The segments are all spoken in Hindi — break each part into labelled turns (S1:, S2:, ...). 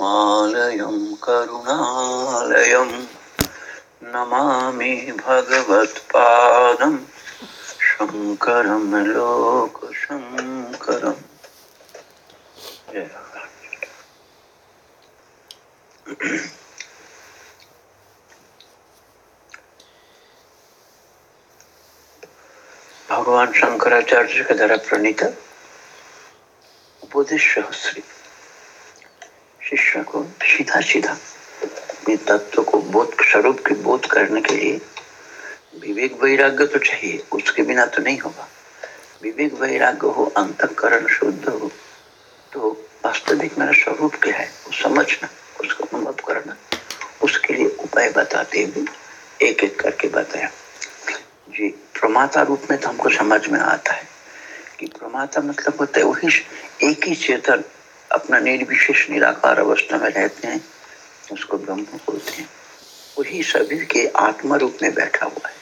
S1: मालयं करुणालयं नमामि भगवत्पादं शङ्करं लोकशङ्करम्। भगवान शंकराचार्य के द्वारा प्रणीत उपदेश सहस्री शिष्य को सीधा सीधा तत्व को बोध, स्वरूप के बोध करने के लिए विवेक वैराग्य तो चाहिए, उसके बिना तो नहीं होगा। विवेक वैराग्य हो, अंतकरण शुद्ध हो तो वास्तविक मेरा स्वरूप क्या है? वो समझना, उसको अनुभव करना। उसके लिए उपाय बताते हुए एक एक करके बताया। जी, प्रमाता रूप में तो हमको समझ में आता है कि प्रमाता मतलब होता है वही एक ही चेतन अपना निर्विशेष, निराकार अवस्था में रहते हैं, उसको ब्रह्म बोलते हैं। वही सभी के आत्मा रूप में बैठा हुआ है।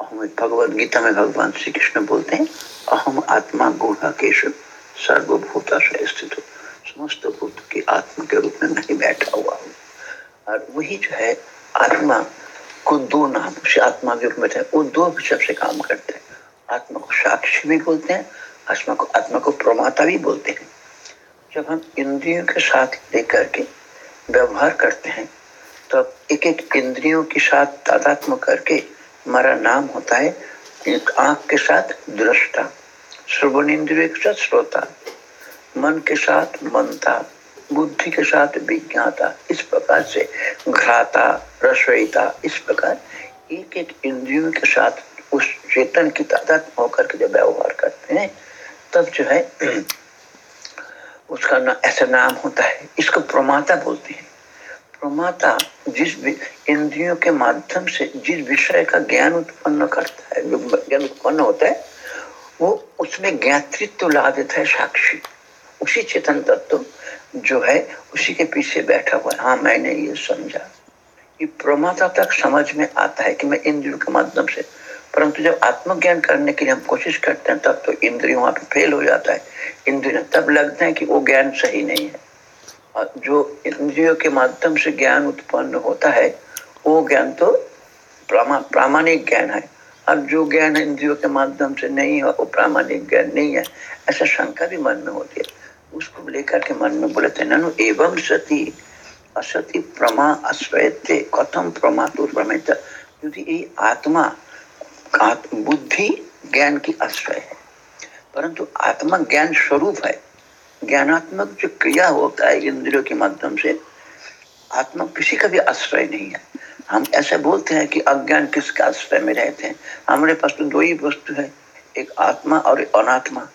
S1: हम भगवत गीता में भगवान श्री कृष्ण बोलते हैं, अहम आत्मा गुहा केश सर्वभूता से स्थित हो। समस्त भूत की आत्मा के रूप में नहीं बैठा हुआ हूँ। और वही जो है, आत्मा को दो नाम से आत्मा के रूप में वो दो विषय से काम करते हैं। आत्मा को साक्षी भी बोलते हैं, आत्मा को आत्मा को प्रमाता भी बोलते हैं। जब हम इंद्रियों के साथ लेकर के व्यवहार करते हैं तो एक एक इंद्रियों के साथ तादात्म करके हमारा नाम होता है, एक आँख के साथ दृष्टा, श्रवण इंद्रियों के साथ श्रोता, मन के साथ मनता, बुद्धि के साथ विज्ञाता, इस प्रकार से घ्राता रसोईता इस प्रकार एक एक इंद्रियों के साथ उस चेतन की तादाद होकर के जब व्यवहार करते हैं, तब जो है उसका ना ऐसा नाम होता है, इसको प्रमाता बोलते हैं। प्रमाता जिस इंद्रियों के माध्यम से जिस विषय का ज्ञान उत्पन्न करता है ज्ञान उत्पन्न होता है, वो उसमें ज्ञातृत्व ला देता है साक्षी। उसी चेतन तत्व जो है, उसी के पीछे बैठा हुआ है। मैंने ये समझा। कि प्रमाता तक समझ में आता है कि मैं इंद्रियों के माध्यम से परंतु जब आत्मज्ञान करने के लिए हम कोशिश करते हैं, तब तो इंद्रिय वहाँ पे फेल हो जाता है। इंद्रिय तब लगता है कि वो ज्ञान सही नहीं है। और जो इंद्रियों के माध्यम से ज्ञान उत्पन्न होता है, वो ज्ञान तो प्रामाणिक ज्ञान है। अब जो ज्ञान इंद्रियों के माध्यम से नहीं है, वो प्रामाणिक ज्ञान नहीं है। ऐसा शंका भी मन में होती है। उसको लेकर के मन में बोले थे ननु एवं सती, असती प्रमा अश्वयते कथम प्रमा तो प्रमित क्योंकि ये बुद्धि ज्ञान की आश्रय है। परंतु आत्मा ज्ञान स्वरूप है। ज्ञानात्मक जो क्रिया होता है इंद्रियों के माध्यम से, आत्मा किसी का भी आश्रय नहीं है। हम ऐसे बोलते हैं कि अज्ञान किसके आश्रय में रहते हैं? हमारे पास तो दो ही वस्तु है, एक आत्मा और अनात्मा।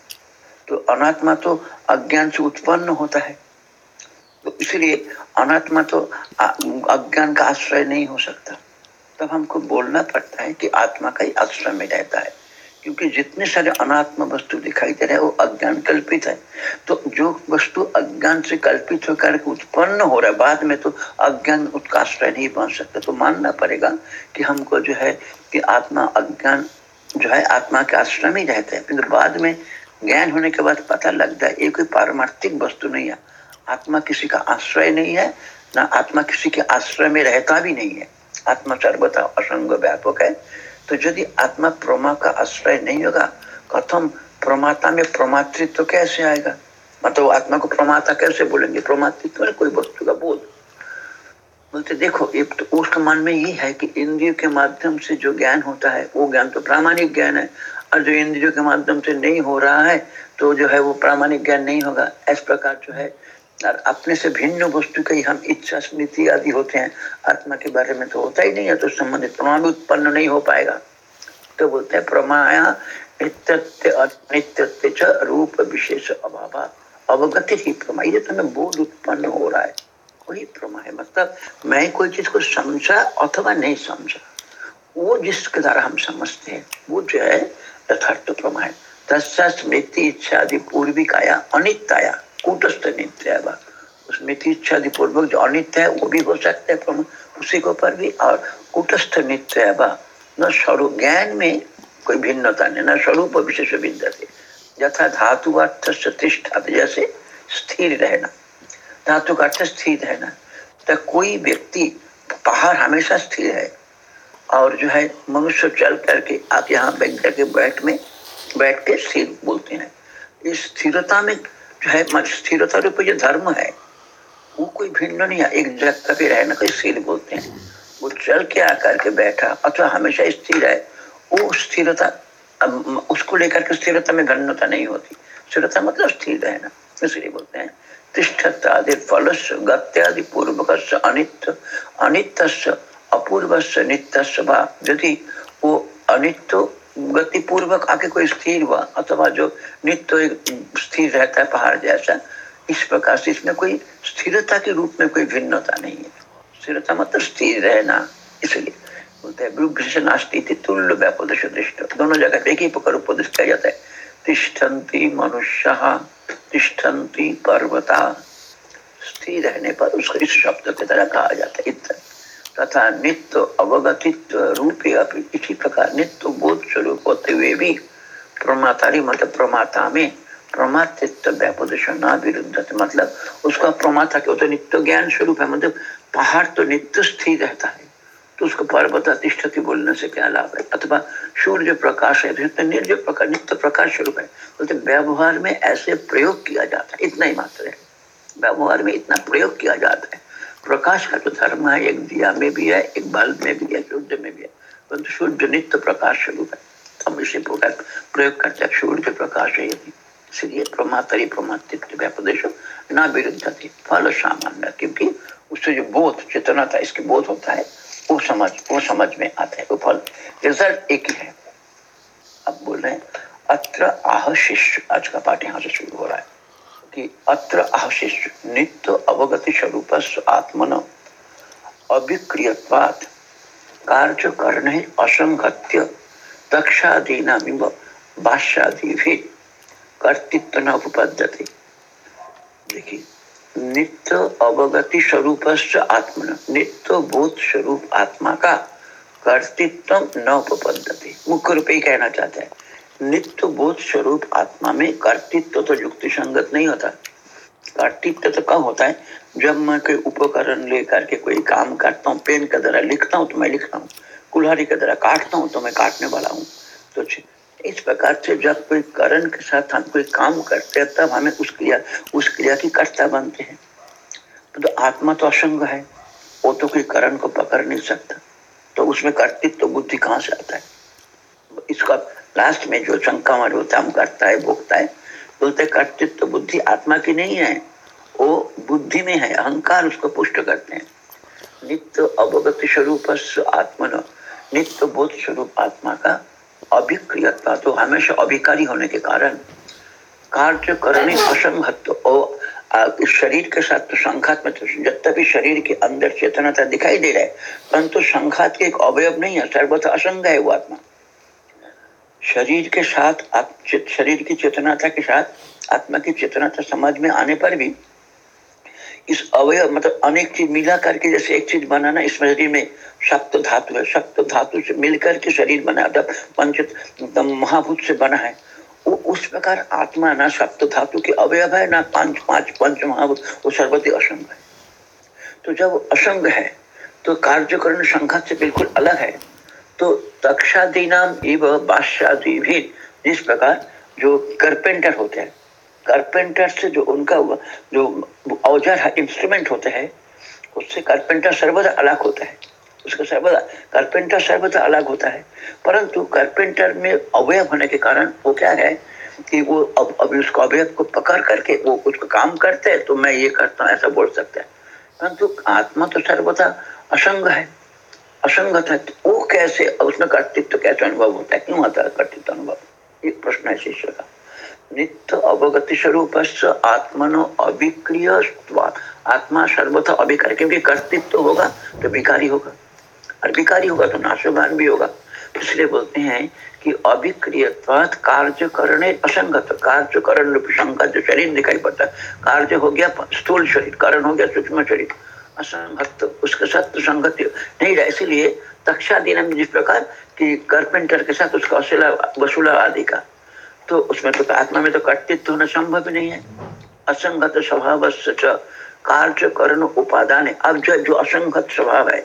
S1: तो अनात्मा तो अज्ञान से उत्पन्न होता है। तो इसलिए अनात्मा तो अज्ञान का आश्रय नहीं हो सकता। तब हमको बोलना पड़ता है कि आत्मा का ही आश्रय में रहता है। क्योंकि जितने सारे अनात्म वस्तु दिखाई दे रहे हैं, वो अज्ञान कल्पित है। तो जो वस्तु अज्ञान से कल्पित होकर उत्पन्न हो रहा है, बाद में तो अज्ञान उसका आश्रय नहीं बन सकता। तो मानना पड़ेगा कि हमको जो है कि आत्मा अज्ञान जो है, आत्मा के आश्रय में रहता है। फिर बाद में ज्ञान होने के बाद पता लगता है, ये कोई पारमार्थिक वस्तु नहीं है। आत्मा किसी का आश्रय नहीं है, ना आत्मा किसी के आश्रय में रहता भी नहीं है। आत्मा सर्वथा असंग व्यापक है। तो यदि आत्मा प्रमा का आश्रय नहीं होगा, कथम प्रमाता में प्रमातृत्व तो कैसे आएगा? मतलब आत्मा को प्रमाता कैसे बोलेंगे? प्रमातृत्व में कोई वस्तु का बोध। बोलते, देखो, एक तो उसके मन में ये है कि इंद्रियों के माध्यम से जो ज्ञान होता है, वो ज्ञान तो प्रामाणिक ज्ञान है। और जो इंद्रियों के माध्यम से नहीं हो रहा है तो जो है वो प्रामाणिक ज्ञान नहीं होगा। इस प्रकार जो है और अपने से भिन्न वस्तु का हम इच्छा, स्मृति आदि होते हैं। आत्मा के बारे में तो होता ही नहीं है तो संबंधित प्रमाण भी उत्पन्न नहीं हो पाएगा। तो बोलते हैं, प्रमाया नित्य रूप विशेष अभाव। अवगत ही प्रमा ये तो हमें बोध उत्पन्न हो रहा है। वही प्रमा है मतलब मैं कोई चीज़ को समझा अथवा नहीं समझा, वो जिसके द्वारा हम समझते हैं, वो जो है यथार्थ प्रमा है तस्सा स्मृति इच्छा आदि पूर्वी पूर्विकाया, अनित्याया कूटस्थ नित्य है उसमें इच्छा पूर्वक जो अनित्य है, वो भी हो सकता है उसी को पर भी। और कूटस्थ नित्य है न स्वरूप ज्ञान में कोई भिन्नता नहीं, न स्वरूप विशेष भिन्न थे यथा धातु अर्थ तिष्ठा, जैसे स्थिर रहना। धातु का अर्थ स्थिर है ना तो कोई व्यक्ति पहाड़ हमेशा स्थिर है। और जो है, मनुष्य चल करके आप यहाँ बैठ करके बैठ में, बैठ के स्थिर बोलते हैं। इस स्थिरता में है स्थिरता रूप जो धर्म है। वो कोई भिन्न नहीं है, एक जगह पे रहना कोई स्थिर बोलते हैं। वो चल के आकर के बैठा अथवा हमेशा स्थिर है। वो स्थिरता उसको लेकर के स्थिरता में गण्यता नहीं होती। स्थिरता मतलब स्थिर रहना, इसलिए बोलते हैं। तिष्ठत्यादि फलस्य गत्यादि पूर्वक अनित्य अनित्य अपूर्व नित्य यदि वो अनित्य गति पूर्वक आके कोई स्थिर हुआ, अथवा जो नित्य स्थिर रहता है पहाड़ जैसा, इस प्रकार से इसमें कोई स्थिरता के रूप में कोई भिन्नता नहीं है। स्थिरता मतलब स्थिर रहना इसलिए बोलते हैं नास्ती तुल्य व्यापदेश दोनों जगह एक ही प्रकार उपदेश किया जाता है। तिष्ठन्ति मनुष्य, तिष्ठन्ति पर्वता। स्थिर रहने पर उसको इस शब्द की तरह कहा जाता है इतना तथा नित्य अवगतित्व रूपे अपनी इसी प्रकार नित्य बोध स्वरूप होते हुए भी प्रमातारी मतलब प्रमाता में प्रमातित्व व्यापदेशन विरुद्ध मतलब उसका प्रमाता क्या होता नित्य ज्ञान स्वरूप है मतलब पहाड़ तो नित्य स्थिर रहता है। तो उसको पर्वत अधिष्ठति बोलने से क्या लाभ है? अथवा सूर्य प्रकाश है तो निर्जय प्रकाश नित्य प्रकाश स्वरूप है। बोलते व्यवहार में ऐसे प्रयोग किया जाता है, इतना ही मात्र है। व्यवहार में इतना प्रयोग किया जाता है। प्रकाश का जो धर्म है, एक दिया में भी है, एक बल्ब में भी है सूर्य में भी है। परंतु सूर्य नित्य प्रकाश स्वरूप है। हम इसे प्रयोग करते हैं सूर्य प्रकाश है यदि। इसलिए प्रमातरी प्रमातित्व व्यापदेश न विरुद्ध थी। फल सामान्य, क्योंकि उससे जो बोध, चेतना था, इसके बोध होता है, वो समझ वो समझ में आता है, वो फल। रिज़ल्ट एक ही है। अब बोल रहे हैं, अत्र आह शिष्य, आज का पाठ यहाँ से शुरू हो रहा है। कि अत्र आशिष्य नित्य अवगति स्वरूप आत्मन अभिक्रियवाद कार्य करने असंगत्य दक्षादीना भाष्यादि भी कर्तृत्व न उपपद्धति देखिए, नित्य अवगति स्वरूप आत्मन, नित्य बोध स्वरूप आत्मा का कर्तृत्व न उपपद्धति मुख्य रूप ही कहना चाहते हैं। नित्य बोध स्वरूप आत्मा में कर्तृत्व तो युक्ति संगत नहीं होता। कर्तृत्व तो कब होता है? जब मैं कोई उपकरण लेकर के कोई काम करता हूँ, पेन के द्वारा लिखता हूँ तो मैं लिखता हूँ। कुल्हाड़ी के द्वारा काटता हूँ तो मैं काटने वाला हूँ। तो इस प्रकार से जब कोई करण के साथ हम कोई काम करते हैं, तब हमें उस क्रिया उस क्रिया की कर्ता बनते हैं। तो आत्मा तो असंग है, वो तो कोई करण को पकड़ नहीं सकता। तो उसमें कर्तृत्व तो बुद्धि कहाँ से आता है? इसका लास्ट में जो शंका होता है हम करता है, भोगता है बोलते कर्तृत्व तो बुद्धि आत्मा की नहीं है। वो बुद्धि में है, अहंकार उसको पुष्ट करते हैं। नित्य अवगत स्वरूप आत्मन नित्य बोध स्वरूप आत्मा का अभिक्रियता तो हमेशा अभिकारी होने के कारण। कार्य करने असंगत शरीर के साथ तो संघात में तो जब भी शरीर के अंदर चेतनता दिखाई दे रहा है, परंतु संघात के एक अवयव नहीं है, सर्वथा असंग है वो आत्मा। शरीर के साथ शरीर की चेतनाता के साथ, आत्मा की चेतनाता समाज में आने पर भी इस अवय मतलब अनेक चीज़ मिला करके जैसे एक चीज़ बनाना, इस शरीर में सप्त धातु है। सप्त धातु से मिलकर के शरीर बना पंच महाभूत से बना है। वो उस प्रकार आत्मा ना सप्त धातु के अवयव है, ना पाँच पाँच, पंच महाभूत, वो सर्वति असंग है। तो जब असंग है तो कार्यकरण संघात से बिल्कुल अलग है। तो तक्षादी नाम एवं बादशादी भी जिस प्रकार जो कारपेंटर होते हैं। कारपेंटर से जो उनका जो औज़ार इंस्ट्रूमेंट होते हैं, उससे कारपेंटर सर्वदा अलग होता है। उसका सर्वदा कारपेंटर सर्वदा अलग होता है। परंतु कारपेंटर में अवयव होने के कारण वो क्या है कि वो अब अब उसको अवयव को पकड़ करके वो कुछ काम करते हैं तो मैं ये करता हूँ, ऐसा बोल सकता है। परंतु आत्मा तो सर्वदा असंग है। असंगत है वो कैसे? उसमें कर्तृत्व कैसे अनुभव होता है? क्यों आता है? कर्तृत्व अनुभव? एक प्रश्न है शिष्य का। नित्य अवगति स्वरूप आत्मनो अभिक्रिय आत्मा सर्वथा अभिकारी, क्योंकि कर्तृत्व होगा तो विकारी होगा। और विकारी होगा तो नाशवान भी होगा। इसलिए बोलते हैं कि अभिक्रिय कार्य करने असंगत। कार्य करण रूप संगत जो शरीर दिखाई पड़ता है। कार्य हो गया, स्थूल शरीर, कारण हो गया, सूक्ष्म शरीर। असंगत उसके साथ तो संगत नहीं रहा। इसीलिए तक्षा देना जिस प्रकार कि कारपेंटर के साथ उसका वसूला वसूला आदि का तो उसमें तो आत्मा में तो कर्तृत्व होना संभव नहीं है। असंगत स्वभाव कार्य करण उपादान। अब जो जो असंगत स्वभाव है,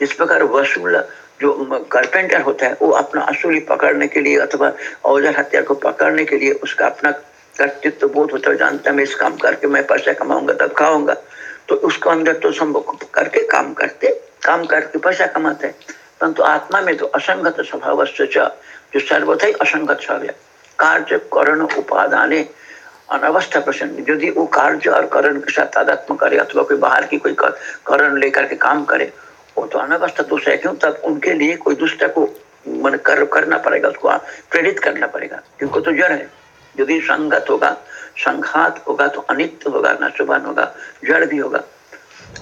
S1: जिस प्रकार वसूल जो कारपेंटर होता है, वो अपना असुली पकड़ने के लिए अथवा औज़ार हथियार को पकड़ने के लिए उसका अपना कर्तृत्व बोध होता है। जानता है, मैं इस काम करके मैं पैसा कमाऊँगा, तब खाऊँगा। तो उसको अंदर तो संभव करके काम करते, काम करके पैसा कमाते। हैं परंतु आत्मा में तो असंगत स्वभाव जो सर्वथा ही असंगत स्वभाव कार्य, करण, उपादान, अनवस्था प्रसन्न। यदि वो कार्य और करण के साथ तादात्म करे, अथवा कोई बाहर की कोई करण लेकर के काम करे, वो तो अनवस्था दोष है। क्यों? तब उनके लिए कोई दुष्ट को मन कर, करना पड़ेगा, उसको प्रेरित करना पड़ेगा। क्योंकि तो जड़ है। यदि संगत होगा संघात होगा तो अनित्य होगा नशुभान होगा, जड़ भी होगा।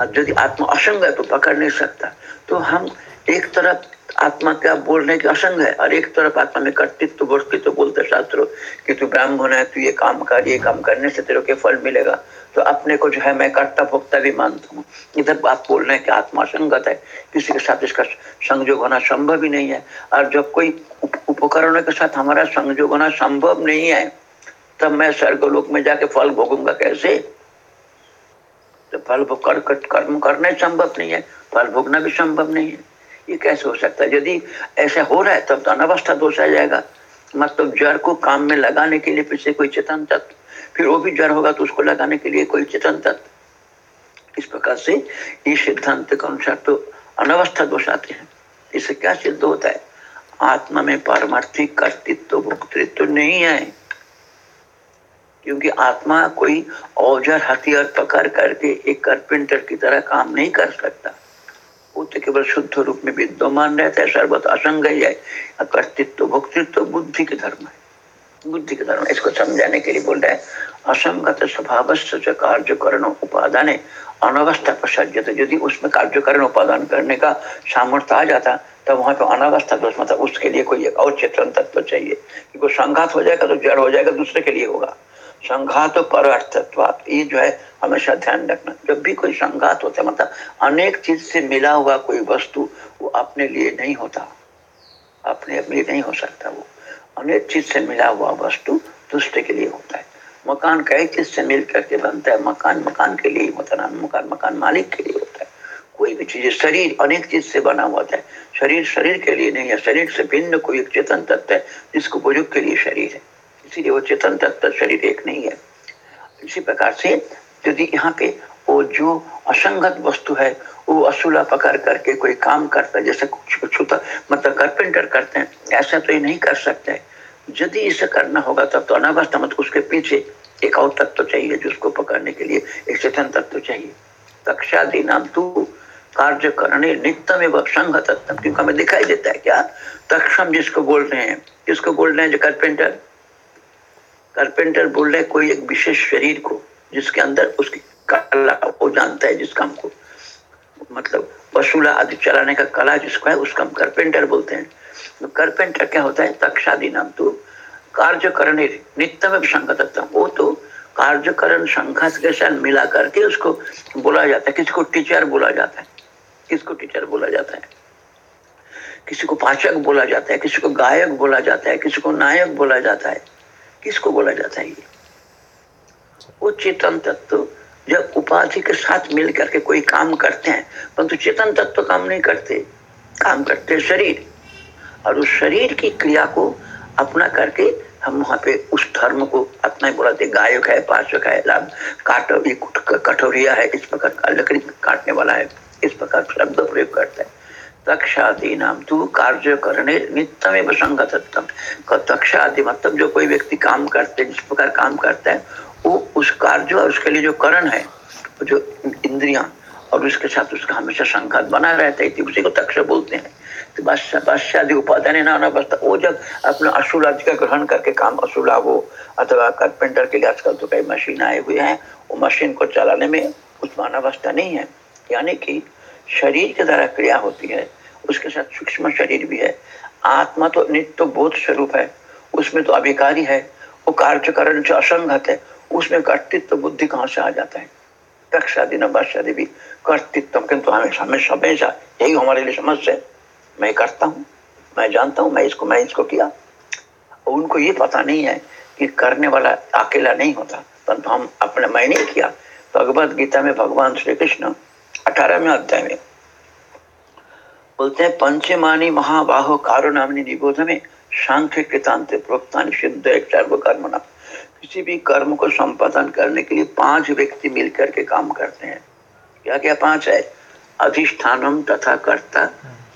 S1: और यदि आत्मा असंग है तो पकड़ नहीं सकता। तो हम एक तरफ़ आत्मा क्या बोलने की असंग है और एक तरफ़ आत्मा में कर्तृत्व वर्तित्व तो बोलते शास्त्रों कि तू ब्राह्मण है, तू ये काम कर, ये काम करने से तेरे के फल मिलेगा। तो अपने को जो है मैं कर्ता भोक्ता भी मानता हूँ। इधर आप बोल रहे हैं कि आत्मा संगत है, किसी के साथ इसका संयोग होना संभव ही नहीं है। और जब कोई उपकरणों के साथ हमारा संयोग होना संभव नहीं है तब मैं स्वर्गलोक में जाके फल भोगूँगा कैसे? तो फल भोग कर, कर्म करना संभव नहीं है फल भोगना भी संभव नहीं है। ये कैसे हो सकता है? यदि ऐसा हो रहा है तब तो अनवस्था दोष आ जाएगा। मतलब जड़ को काम में लगाने के लिए पीछे कोई चेतन तत्व फिर वो भी जड़ होगा तो उसको लगाने के लिए कोई चेतन तत्व। इस प्रकार से ये सिद्धांत के अनुसार तो अनवस्था दोष आते हैं। इससे क्या सिद्ध होता है? आत्मा में पारमार्थिक कर्तृत्व भोक्तृत्व नहीं है क्योंकि आत्मा कोई औज़ार, हथियार पकड़ करके एक कारपेंटर की तरह काम नहीं कर सकता। वो तो केवल शुद्ध रूप में विद्यमान रहता है, सर्वत असंग ही भोक्तृत्व बुद्धि के धर्म है। बुद्धि के धर्म, इसको समझाने के लिए बोल रहे हैं, असंगत स्वभाव कार्य करण उपादान, अनवस्था प्रसज्जत यदि उसमें कार्यकरण उपादान करने का सामर्थ्य आ जाता, तब वहाँ पर अनावस्था दोष मतलब उसके लिए कोई एक और चेतन तत्व चाहिए। संघात हो जाएगा तो जड़ हो जाएगा, दूसरे के लिए होगा। संघात पर ये जो है, हमेशा ध्यान रखना। जब भी कोई संघात होता है मतलब अनेक चीज़ से मिला हुआ कोई वस्तु, वो अपने लिए नहीं होता। अपने अपने नहीं हो सकता वो। अनेक चीज़ से मिला हुआ वस्तु दुष्ट के लिए होता है। मकान, कई चीज़ से मिल करके बनता है। मकान मकान के लिए होता है। मकान मकान मालिक के लिए होता है। कोई भी चीज़, शरीर, अनेक चीज़ से बना हुआ है। शरीर शरीर के लिए नहीं है। शरीर से भिन्न कोई चेतन तत्व है, जिसको बुज़ुर्ग के लिए शरीर है। इसीलिए वो चेतन तत्व शरीर एक नहीं है। इसी प्रकार से यदि यहाँ पे वो जो असंगत वस्तु है, वो असुला पकड़ करके कोई काम करता है, जैसे कुछ छूता मतलब कारपेंटर करते हैं, ऐसा तो ये नहीं कर सकते। यदि इसे करना होगा, तब तो अनावस्था मतलब उसके पीछे एक और तत्व तो चाहिए, जिसको पकड़ने के लिए एक चेतन तत्व तो चाहिए। तक्षादि नाम तू कार्य करने नित्यम एवं संघ तत्व क्योंकि हमें दिखाई देता है क्या? तक्षम जिसको बोल रहे हैं। जिसको बोल रहे हैं? जो कारपेंटर कारपेंटर बोल रहे कोई एक विशेष शरीर को जिसके अंदर उसकी कला वो जानता है जिस काम को मतलब वसूला आदि चलाने का कला जिसको है, उसका हम कारपेंटर बोलते हैं। तो कारपेंटर क्या होता है? तक्षादि नाम तो कार्य करने में संगत वो तो कार्यकरण संघर्ष के साथ मिला करके उसको बोला जाता है। किसको? टीचर बोला जाता है। किसको टीचर बोला जाता है? किसी को पाचक बोला जाता है, किसी को गायक बोला जाता है, किसी को नायक बोला जाता है। किसको बोला जाता है ये? वो चेतन तत्व जब उपाधि के साथ मिल करके कोई काम करते हैं, परंतु तो चेतन तत्व काम नहीं करते। काम करते शरीर। और उस शरीर की क्रिया को अपना करके हम वहाँ पे उस धर्म को अपना ही बोलाते गायक है पाचक है काट कठोरिया है, इस प्रकार का लकड़ी काटने वाला है, इस प्रकार शब्द प्रयोग करता है। तक्षादि नाम तू कार्य करने नित्यम संगतम तक्षादि मतलब जो कोई व्यक्ति काम करते, जिस प्रकार काम करता है, वो उस कार्य और उसके लिए जो करण है जो इंद्रिया और उसके साथ उसका हमेशा संघात बना रहता है उसी को तक्ष बोलते हैं। तो बादशादी उपादान है ना बसता वो जब अपना असूल का ग्रहण करके काम असूला वो अथवा कारपेंटर के लिए आजकल तो कई मशीन आए हुए हैं, वो मशीन को चलाने में उसमें अनावस्था नहीं है। यानी कि शरीर के द्वारा क्रिया होती है, उसके साथ सूक्ष्म शरीर भी है। आत्मा तो नित्य बोध स्वरूप है, उसमें तो अभिकारी है, वो कार्यकरण जो असंगत है, उसमें कर्तृत्व बुद्धि कहाँ से आ जाता है? कक्षादि नशादि भी कर्तृत्व, किंतु हमेशा हमेशा हमेशा यही हमारे लिए समस्या है। मैं करता हूँ, मैं जानता हूँ, मैं इसको मैं इसको किया। उनको ये पता नहीं है कि करने वाला अकेला नहीं होता, परंतु हम अपने मैं नहीं किया। भगवत गीता में भगवान श्री कृष्ण अठारहवें अध्याय में। बोलते हैं, पंचमानी महाबाहो कारो नामनी निबोध में सांख्य कृतांत प्रोक्तान सिद्ध एक सर्व कर्म नाम। किसी भी कर्म को संपादन करने के लिए पाँच व्यक्ति मिलकर के काम करते हैं। क्या क्या पाँच है? अधिष्ठानम तथा कर्ता,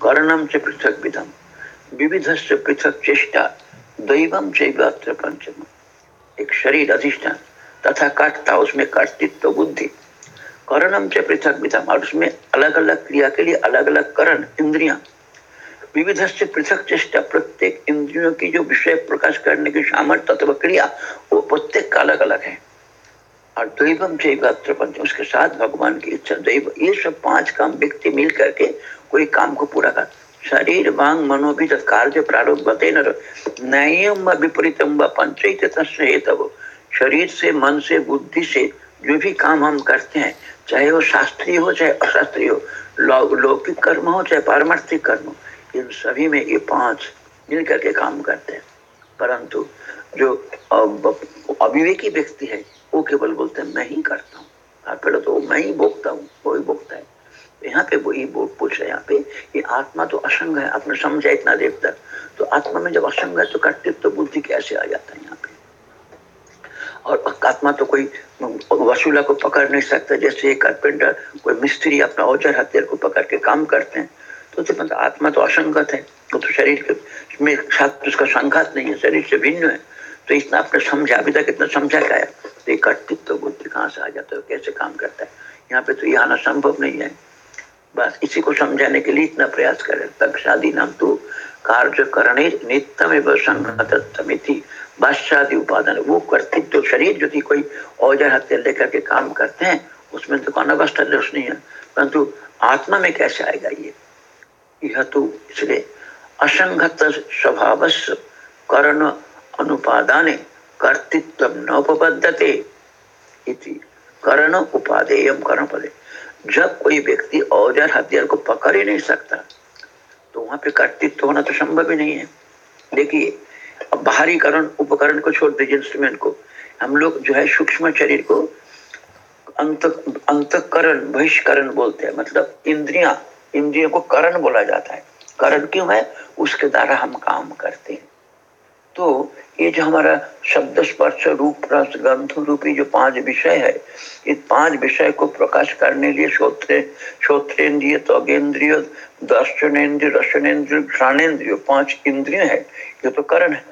S1: कर्णम से पृथक विधम विविध से पृथक चेष्टा, दैवम चैवात्र पंचम। एक शरीर अधिष्ठान तथा कर्ता, उसमें कर्तृत्व बुद्धि। करणम से पृथक और उसमें अलग अलग क्रिया के लिए अलग अलग करण, इंद्रिया। विविध से पृथक चेष्टा प्रत्येक इंद्रियों की जो विषय प्रकाश करने की सामर्थ्य अथवा क्रिया, वो प्रत्येक का अलग अलग है। और दैवम जैवात्र उसके साथ भगवान की इच्छा दैव, ये सब पाँच काम व्यक्ति मिल करके कोई काम को पूरा कर। शरीर, वांग मनोभी कार्य प्रारूप नयम विपरीतम व पंचित हेतव शरीर से, मन से, बुद्धि से जो भी काम हम करते हैं चाहे वो शास्त्रीय हो, चाहे अशास्त्रीय हो लौकिक कर्म हो, चाहे पारमार्थिक कर्म इन सभी में ये पाँच मिल करके काम करते हैं। परंतु जो अविवेकी व्यक्ति है, वो केवल बोलते हैं, मैं ही करता हूँ। पहले तो मैं ही भोगता हूँ, वो ही भोगता है। यहाँ पे वही पूछ रहे यहाँ पे ये आत्मा तो असंग है, आपने समझा इतना देर तक। तो आत्मा में जब असंग है तो कर्तव्य तो बुद्धि कैसे आ जाता है यहाँ और आत्मा तो कोई वसूला को पकड़ नहीं सकता, जैसे एक कारपेंटर कोई मिस्त्री अपना औज़ार हथियार को पकड़ के काम करते हैं। तो मतलब आत्मा तो असंगत है, वो तो शरीर के में साथ उसका संघात नहीं है, शरीर से भिन्न है। तो इतना आपने समझा, अभी तक इतना समझा है? तो एक कर्तृत्व बुद्धि कहाँ से आ जाता है कैसे काम करता है? यहाँ पे तो ये आना संभव नहीं है। बस इसी को समझाने के लिए इतना प्रयास करें तक शादी नाम तो कार्य करने नित्यम एवं संगतमिति बादशादी उपादान, वो कर्तृत्व शरीर जो थी, कोई औज़ार हत्या लेकर के काम करते हैं, उसमें तो अनवस्था दोष नहीं है, परंतु आत्मा में कैसे आएगा ये? यह तो इसलिए असंगत स्वभाव कर्ण अनुपादाने कर्तृत्व नोपबद्धते कर्ण उपादेय कर्ण पदे। जब कोई व्यक्ति औज़ार हथियार को पकड़ ही नहीं सकता तो वहाँ पे कर्तृत्व होना तो संभव ही नहीं है। देखिए बाहरी करण उपकरण को छोड़ दीजिए इंस्ट्रूमेंट को। हम लोग जो है सूक्ष्म शरीर को अंत, अंतकरण, बहिष्करण बोलते हैं। मतलब इंद्रिया, इंद्रियों को करण बोला जाता है। करण क्यों है? उसके द्वारा हम काम करते हैं। तो ये जो हमारा शब्द स्पर्श रूप रस गंध रूपी जो पाँच विषय है, इस पाँच विषय को प्रकाश करने लिए श्रोत्र श्रोत्रेन्द्रिय त्वगेन्द्रिय दर्शनेन्द्रिय रसनेन्द्रिय घ्राणेन्द्रिय पाँच इंद्रिय है। ये तो करण है।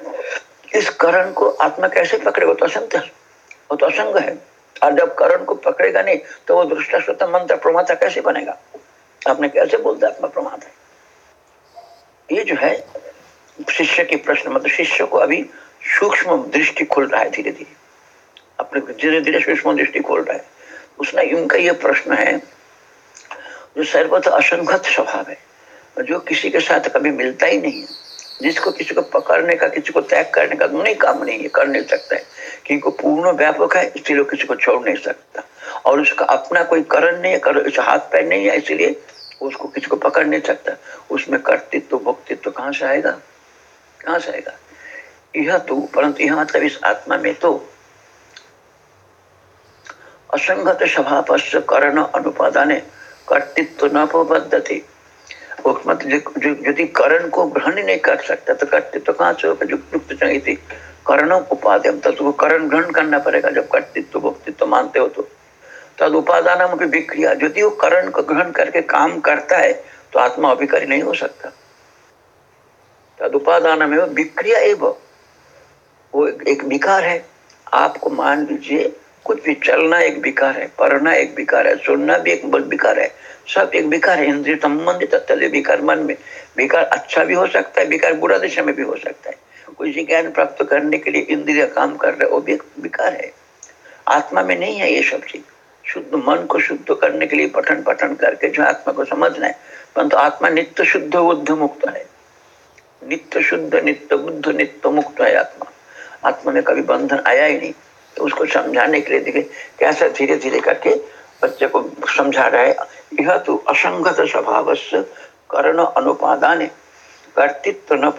S1: इस करण को आत्मा कैसे पकड़ेगा तो असंत वो तो असंग है। और जब करण को पकड़ेगा नहीं तो वो दृष्टा श्रोता मंत्र प्रमाता कैसे बनेगा? आपने कैसे बोलते आत्मा प्रमाता? ये जो है शिष्य के प्रश्न मतलब शिष्य को अभी सूक्ष्म दृष्टि खुल रहा है धीरे धीरे। अपने धीरे धीरे सूक्ष्म दृष्टि खोल रहा है। उसने उनका यह प्रश्न है जो सर्वत असंगत स्वभाव है जो किसी के साथ कभी मिलता ही नहीं है जिसको किसी को पकड़ने का किसी को त्याग करने का नहीं काम नहीं है कर नहीं सकता है। क्योंकि पूर्ण व्यापक है इसलिए किसी को छोड़ नहीं सकता। और उसका अपना कोई करण नहीं है कर, हाथ पैर नहीं है इसलिए उसको किसी को पकड़ नहीं सकता। उसमें कर्तृत्व भक्तित्व कहाँ से आएगा? कहाँ से आएगा? यह तो परंतु यह मतलब इस आत्मा में तो असंगत स्वभाव करण अनुपादान कर्तृत्व न मतलब यदि करण को ग्रहण नहीं कर सकता तो कर्तृत्व तो कहाँ से होगा? युक्त चाहिए थी। करण उपाध्यम तब तो करण ग्रहण करना पड़ेगा, जब कर्तृत्व, भक्तित्व मानते हो तो। तद उपादान विक्रिया, यदि वो करण को ग्रहण करके काम करता है तो आत्मा अभिकारी नहीं हो सकता। तदुपादान में विक्रिया एवं। वो एक विकार है। आपको मान लीजिए, कुछ भी चलना एक विकार है, पढ़ना एक विकार है, सुनना भी एक विकार है। सब एक विकार है, इंद्रिय संबंधित विकार मन में। विकार अच्छा भी हो सकता है, विकार बुरा दिशा में भी हो सकता है। कुछ ज्ञान प्राप्त करने के लिए इंद्रिय काम कर रहे, वो भी एक विकार है। आत्मा में नहीं है ये सब चीज़। शुद्ध मन को शुद्ध करने के लिए पठन पठन करके जो आत्मा को समझना है, परंतु आत्मा नित्य शुद्ध बुद्ध मुक्त है। नित्य शुद्ध, नित्य बुद्ध, नित्य मुक्त है आत्मा। आत्मा में कभी बंधन आया ही नहीं। तो उसको समझाने के लिए देखे कैसे धीरे धीरे करके बच्चे को समझा रहे यह तो असंगत स्वभाव कर्ण अनुपादान। कर्तृत्व न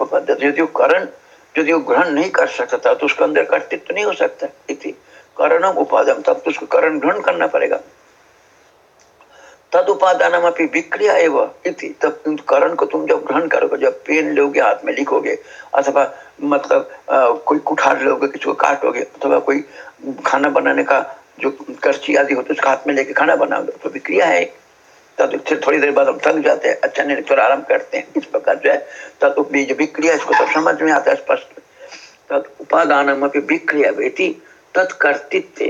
S1: करण, यदि वो ग्रहण नहीं कर सकता तो उसके अंदर कर्तित्व नहीं हो सकता। इति करणम उपादम। तब तो उसको करण ग्रहण करना पड़ेगा। तद उपादान अपनी विक्रिया एवं तब करण को तुम जब ग्रहण करोगे जब पेन लोगे हाथ में लिखोगे अथवा मतलब आ, कोई कुठार लोगे किसी को काटोगे अथवा कोई खाना बनाने का जो करची आदि होती है उसका हाथ में लेके खाना बनाओगे तो विक्रिया है। तब फिर थोड़ी देर बाद हम थक जाते हैं अच्छा नहीं थोड़ा आराम करते हैं। इस प्रकार जो है तब जो विक्रिया इसको सब समझ में आता है स्पष्ट। तद उपादान विक्रिया बेटी तत्कर्तित्व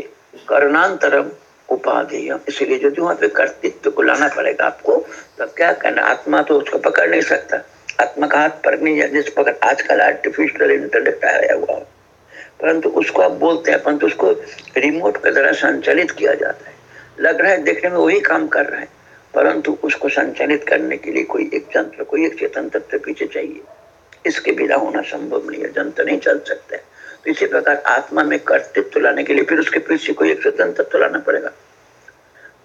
S1: करणांतरम उपाधेय इसलिए जो वहाँ पे कर्तृत्व को लाना पड़ेगा आपको। तब क्या करना, आत्मा तो उसको पकड़ नहीं सकता। आत्मा का हाथ पर नहीं जिस पकड़ आजकल आर्टिफिशियल इंटेलेक्ट आया हुआ परंतु उसको आप बोलते हैं, परंतु उसको रिमोट के द्वारा संचालित किया जाता है। लग रहा है देखने में वही काम कर रहा है, परंतु उसको संचालित करने के लिए कोई एक जंत्र कोई एक चेतन तत्व पीछे चाहिए। इसके बिना होना संभव नहीं है जंत्र नहीं चल सकते तो इसी प्रकार आत्मा में कर्तृत्व लाने के लिए फिर उसके पीछे कोई एक स्वतंत्र तत्व लाना पड़ेगा।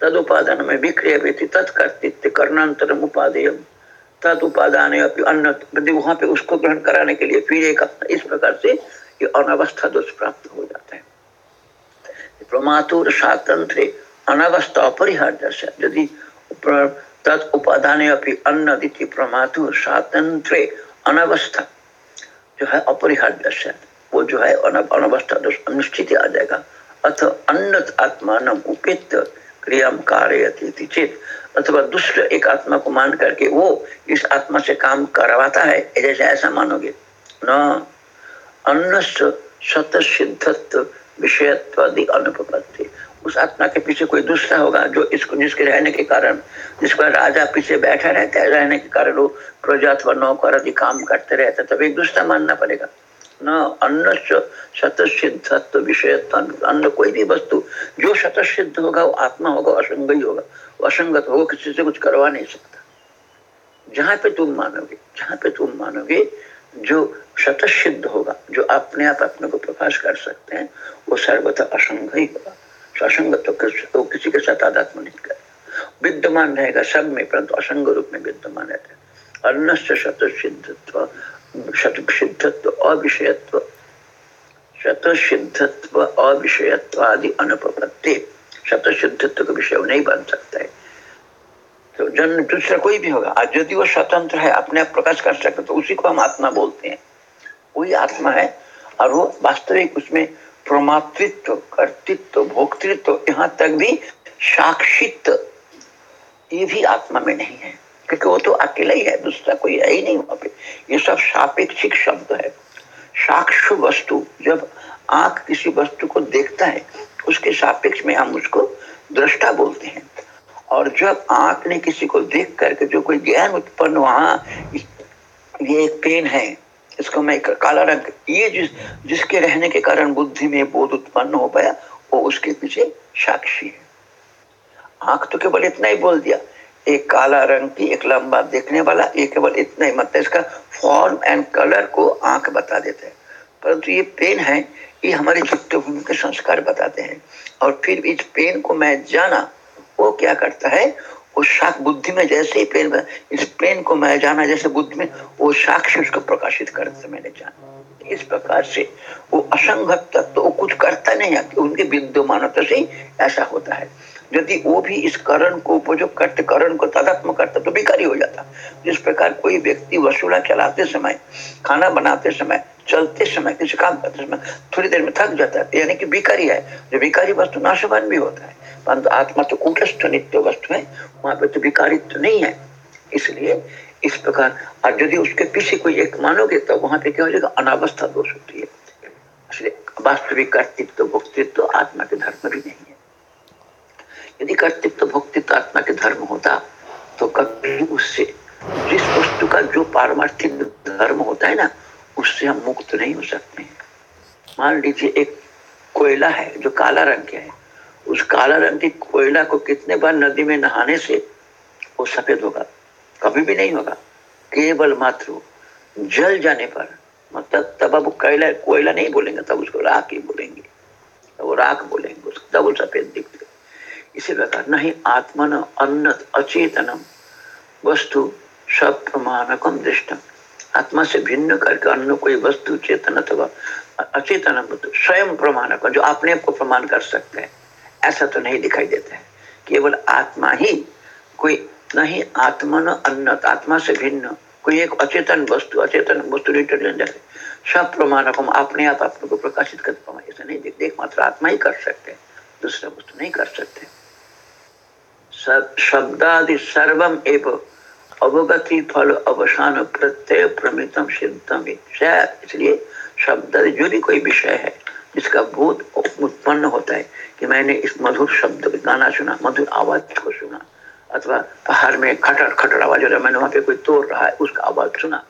S1: तद उपादान में विक्रिय तत्कर्तृत्व कर्णांतरम उपादेय तद उपादान अन्न वहाँ पे उसको ग्रहण कराने के लिए फिर एक इस प्रकार से ये अनावस्था दोष प्राप्त हो जाता है। प्रमातुर स्वातंत्र अनावस्था अपरिहार्य यदि तत् उपादान अन्न प्रमातुर स्वातंत्र अनावस्था जो है अपरिहार्य वो जो है अनवस्था निश्चित आ जाएगा। अथ अन्न आत्मान उपेत क्रिया कार्य चेत अथवा दुष्ट एक आत्मा को मान करके वो इस आत्मा से काम करवाता है जैसे ऐसा मानोगे? न। अन्न सत सिद्धत्व विषयत्वादि अनुपत्ति उस आत्मा के पीछे कोई दूसरा होगा जो इसको, जिसके रहने के कारण, जिसका राजा पीछे बैठा रहता है, रहने के कारण वो प्रजा अथवा नौकर आदि काम करते रहते तब एक दूसरा मानना पड़ेगा। न अन्न शत सिद्धत्व विषय अन्न कोई भी वस्तु जो शत सिद्ध होगा वो आत्मा होगा असंग ही होगा। वो असंगत होगा किसी से कुछ करवा नहीं सकता। जहाँ पे तुम मानोगे जहाँ पे तुम मानोगे जो शत सिद्ध होगा जो अपने आप अपने को प्रकाश कर सकते हैं वो सर्वथा असंग ही होगा। असंग तो, तो किसी के साथ आध्यात्म नहीं कर विद्यमान रहेगा सब में परंतु असंग रूप में विद्यमान रहता है। अन्न शत सिद्धत्व सिद्धत्व अविषयत्व। शत सिद्धत्व अविषयत्व आदि अनुपत्ति शत सिद्धत्व का विषय नहीं बन सकता है। तो जन्म दूसरा कोई भी होगा। आज यदि वो स्वतंत्र है, अपने आप प्रकाश कर सकते तो उसी को हम आत्मा बोलते हैं। वही आत्मा है, और वो वास्तविक उसमें प्रमातृत्व, कर्तृत्व, भोक्तृत्व, यहाँ तक भी साक्षित्व, ये भी आत्मा में नहीं है। क्योंकि वो तो अकेला ही है, दूसरा कोई है ही नहीं वहाँ पे। ये सब सापेक्षिक शब्द है। साक्ष वस्तु, जब आँख किसी वस्तु को देखता है, उसके सापेक्ष में हम उसको दृष्टा बोलते हैं। और जब आँख ने किसी को देख करके जो कोई ज्ञान उत्पन्न वहाँ, ये एक पेन है, इसको मैं काला रंग, ये जिस, जिसके रहने के कारण बुद्धि में बोध उत्पन्न हो पाया, वो उसके पीछे साक्षी है। आँख तो केवल इतना ही बोल दिया। एक काला रंग की एक लंबा देखने वाला, ये केवल इतना ही मतलब इसका फॉर्म एंड कलर को आँख बता देते हैं। परंतु ये पेन है, ये हमारे चित्तभूमि के संस्कार बताते हैं। और फिर इस पेन को मैं जाना, वो क्या करता है? वो शाक बुद्धि में जैसे ही पेन इस पेन को मैं जाना, जैसे बुद्धि में, वो साक्ष्य उसको प्रकाशित करते मैंने जाना। इस प्रकार से वो असंगत तत्व तो कुछ करता नहीं है उनके विद्यमानता से ऐसा होता है। यदि वो भी इस करण को उपयोग करते, करण को तदात्म करता तो बिकारी हो जाता। जिस प्रकार कोई व्यक्ति वसूला चलाते समय, खाना बनाते समय, चलते समय, किसी काम करते समय थोड़ी देर में थक जाता है यानी कि बिकारी है। जो बिकारी वस्तु नाशवान भी होता है, परंतु आत्मा तो कुटस्थ नित्य वस्तु है, वहाँ पे तो बिकारित्व तो नहीं है। इसलिए इस प्रकार, और यदि उसके पीछे कोई एक मानोगे तो वहाँ पे क्या हो जाएगा? अनावस्था दोष होती है। इसलिए वास्तविक कर्तृत्व, भोक्तृत्व, आत्मा के धर्म भी नहीं है। यदि कर्तृत्व भोक्तित्व आत्मा के धर्म होता तो कभी उससे, जिस वस्तु का जो पारमार्थिक धर्म होता है ना, उससे हम मुक्त नहीं हो सकते। मान लीजिए एक कोयला है जो काला रंग के है। उस काला रंग की कोयला को कितने बार नदी में नहाने से वो सफ़ेद होगा? कभी भी नहीं होगा। केवल मात्र जल जाने पर। मतलब तब अब कोयला कोयला नहीं बोलेंगे, तब उसको राख ही बोलेंगे। तब वो राख बोलेंगे तब वो सफ़ेद दिखते इसी प्रकार नहीं, आत्मन अन्न अचेतनम, वस्तु सब प्रमाणकम दृष्टम। आत्मा से भिन्न करके अन्य कोई वस्तु चेतन अथवा अचेतन स्वयं प्रमाण का जो अपने आप को प्रमाण कर सकते हैं। ऐसा तो नहीं दिखाई देता है। केवल आत्मा ही कोई नहीं आत्मा न अन्न आत्मा से भिन्न, कोई एक अचेतन वस्तु अचेतन वस्तु सब प्रमाण को अपने आप, अपने को प्रकाशित कर पाए ऐसा नहीं देख देख मात्र आत्मा ही कर सकते हैं, दूसरा वस्तु नहीं कर सकते। शब्दादि सर्वम एवं। अवगति फल अवसान प्रत्यय प्रमितम सिद्धम इसलिए शब्द जो भी कोई विषय है, जिसका बोध उत्पन्न होता है, कि मैंने इस मधुर शब्द गाना सुना, मधुर आवाज़ को सुना, अथवा पहाड़ में खटर खटर आवाज़ हो रहा है, मैंने वहाँ पे कोई तोड़ रहा है, उसका आवाज़ सुना।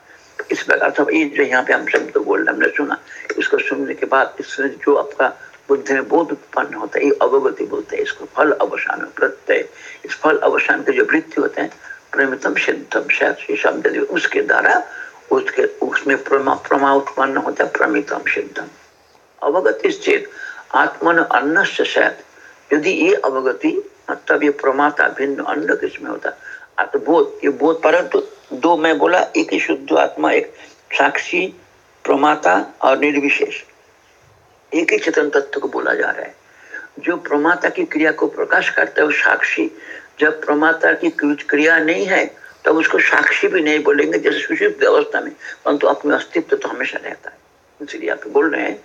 S1: इस प्रकार ये जो यहाँ पे हम शब्द बोल रहे हमने सुना इसको सुनने के बाद इससे जो आपका बुद्धि में बोध उत्पन्न होता है अवगति बोलते हैं, इसको फल अवसान प्रत्यय। इस फल अवसान के जो वृत्ति होते हैं, प्रेमितम, सिद्धम शब्द उसके द्वारा उसके, उसमें प्रमा प्रमा उत्पन्न होता है, प्रमितम, सिद्धम। अवगति चेत आत्मन अन्न से यदि ये अवगति तब ये प्रमाता भिन्न अन्न किसमें होता तो बोध, ये बोध, परंतु दो मैं बोला, एक ही शुद्ध आत्मा, एक साक्षी, प्रमाता और निर्विशेष। एक ही चेतन तत्व को बोला जा रहा है। जो प्रमाता की क्रिया को प्रकाश करता है, वो साक्षी। जब प्रमाता की क्रिया नहीं है, तब उसको साक्षी भी नहीं बोलेंगे, जैसे सुषुप्त अवस्था में। परंतु अपने अस्तित्व तो हमेशा रहता है। इसलिए आप बोल रहे हैं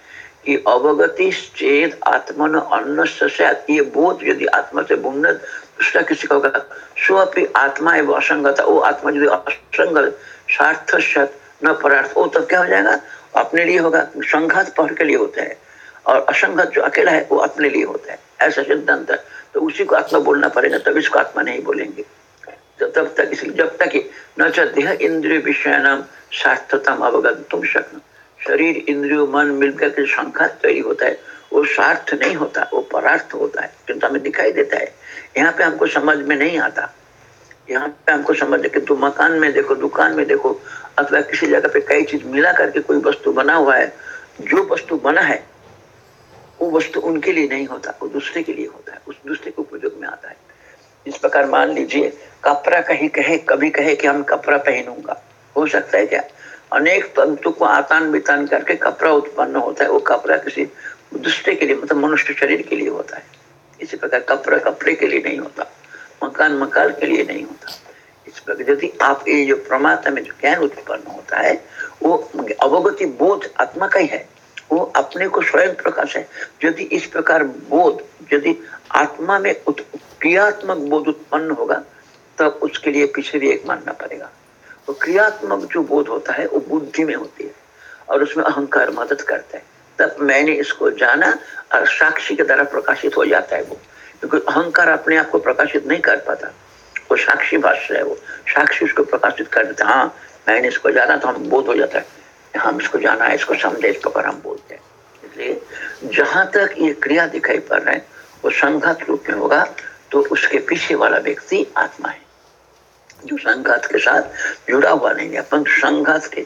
S1: कि अवगति चेत आत्मन अन्न ये बोध यदि आत्मा से बुन्न दूसरा किसी का होगा। स्वपि आत्मा एवं असंगत। वो आत्मा यदि असंगत सार्थ न परार्थ। वो तब क्या हो जाएगा? अपने लिए होगा। संघात पहर के लिए होता है। और असंगत जो अकेला है, वो अपने लिए होता है। ऐसा सिद्धांत है। तो उसी को आत्मा बोलना पड़ेगा, तब इसको आत्मा नहीं बोलेंगे। तो तब तक इसलिए, जब तक न देह इंद्रिय विषय नाम सार्थतम अवगत तुम शक्न शरीर, इंद्रियो, मन मिलकर के संख्या तैयारी होता है। वो स्वार्थ नहीं होता, वो परार्थ होता है। किंतु हमें दिखाई देता है। यहाँ पे हमको समझ में नहीं आता। यहाँ पे हमको समझ कि तू मकान में देखो, दुकान में देखो, अथवा किसी जगह पे कई चीज़ मिला करके कोई वस्तु बना हुआ है। जो वस्तु बना है वो वस्तु उनके लिए नहीं होता, वो दूसरे के लिए होता है, उस दूसरे के उपयोग में आता है। इस प्रकार मान लीजिए, कपड़ा कहीं कहे, कभी कहे कि हम कपड़ा पहनूँगा। हो सकता है क्या? अनेक तंतु को आतान बितान करके कपड़ा उत्पन्न होता है, वो कपड़ा किसी दूसरे के लिए मतलब मनुष्य शरीर के लिए होता है। इसी प्रकार कपड़ा कपड़े के लिए नहीं होता मकान मकान के लिए नहीं होता। इस प्रकार यदि आप ये जो प्रमाता में जो ज्ञान उत्पन्न होता है, वो अवगति बोध आत्मा का ही है। वो अपने को स्वयं प्रकाश है। यदि इस प्रकार बोध, यदि आत्मा में क्रियात्मक बोध उत्पन्न होगा, तब उसके लिए पीछे भी एक मानना पड़ेगा। तो क्रियात्मक जो बोध होता है, वो बुद्धि में होती है और उसमें अहंकार मदद करता है। तब मैंने इसको जाना और साक्षी के द्वारा प्रकाशित हो जाता है वो। क्योंकि अहंकार अपने आप को प्रकाशित नहीं कर पाता। वो साक्षी भाष्य है वो। साक्षी उसको प्रकाशित कर देता हाँ मैंने इसको जाना तो हम बोध हो जाता है। हम इसको जाना है इसको इस प्रकार हम बोलते हैं। इसलिए जहाँ तक ये क्रिया दिखाई पड़ रहा है, वो संघात रूप में होगा तो उसके पीछे वाला व्यक्ति आत्मा है। जो संघात के साथ जुड़ा हुआ नहीं है, परंतु संघात के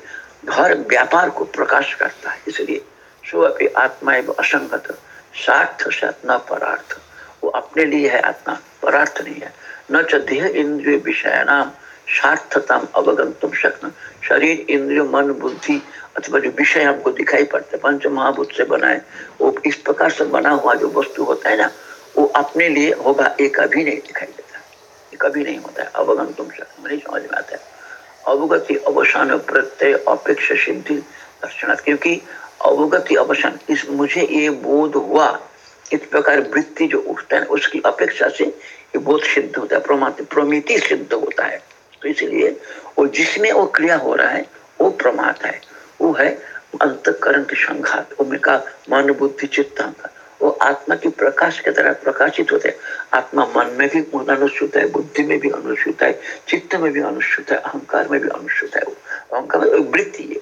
S1: हर व्यापार को प्रकाश करता है। इसलिए सो अपनी आत्मा एवं असंगत, सार्थ से न परार्थ। वो अपने लिए है आत्मा, परार्थ नहीं है। न चेह इंद्रिय विषय नाम सार्थतम अवगंतुम शक्न शरीर, इंद्रिय, मन, बुद्धि अथवा जो विषय हमको दिखाई पड़ते पंच महाभूत से बनाए वो इस प्रकार से बना हुआ जो वस्तु होता है ना, वो अपने लिए होगा, एक अभी नहीं दिखाई देता कभी नहीं होता है। अवगम तुम नहीं समझ में आता है। अवगति, अवसान, प्रत्यय, अपेक्षा, सिद्धि, दर्शन क्योंकि अवगति, अवसान, इस मुझे ये बोध हुआ, इस प्रकार वृत्ति जो उठता है उसकी अपेक्षा से ये बोध सिद्ध होता है। प्रमाति, प्रमिति सिद्ध होता है। तो इसलिए वो जिसमें वो क्रिया हो रहा है, वो प्रमात है। वो है अंतकरण के संघात मन बुद्धि चित्तांत। वो आत्मा की प्रकाश की तरह प्रकाशित होते हैं। आत्मा मन में भी अनुसूत है, बुद्धि में भी अनुसूत है, चित्त में भी अनुसूत है, अहंकार में भी अनुसूत है। वो अहंकार वृत्ति है।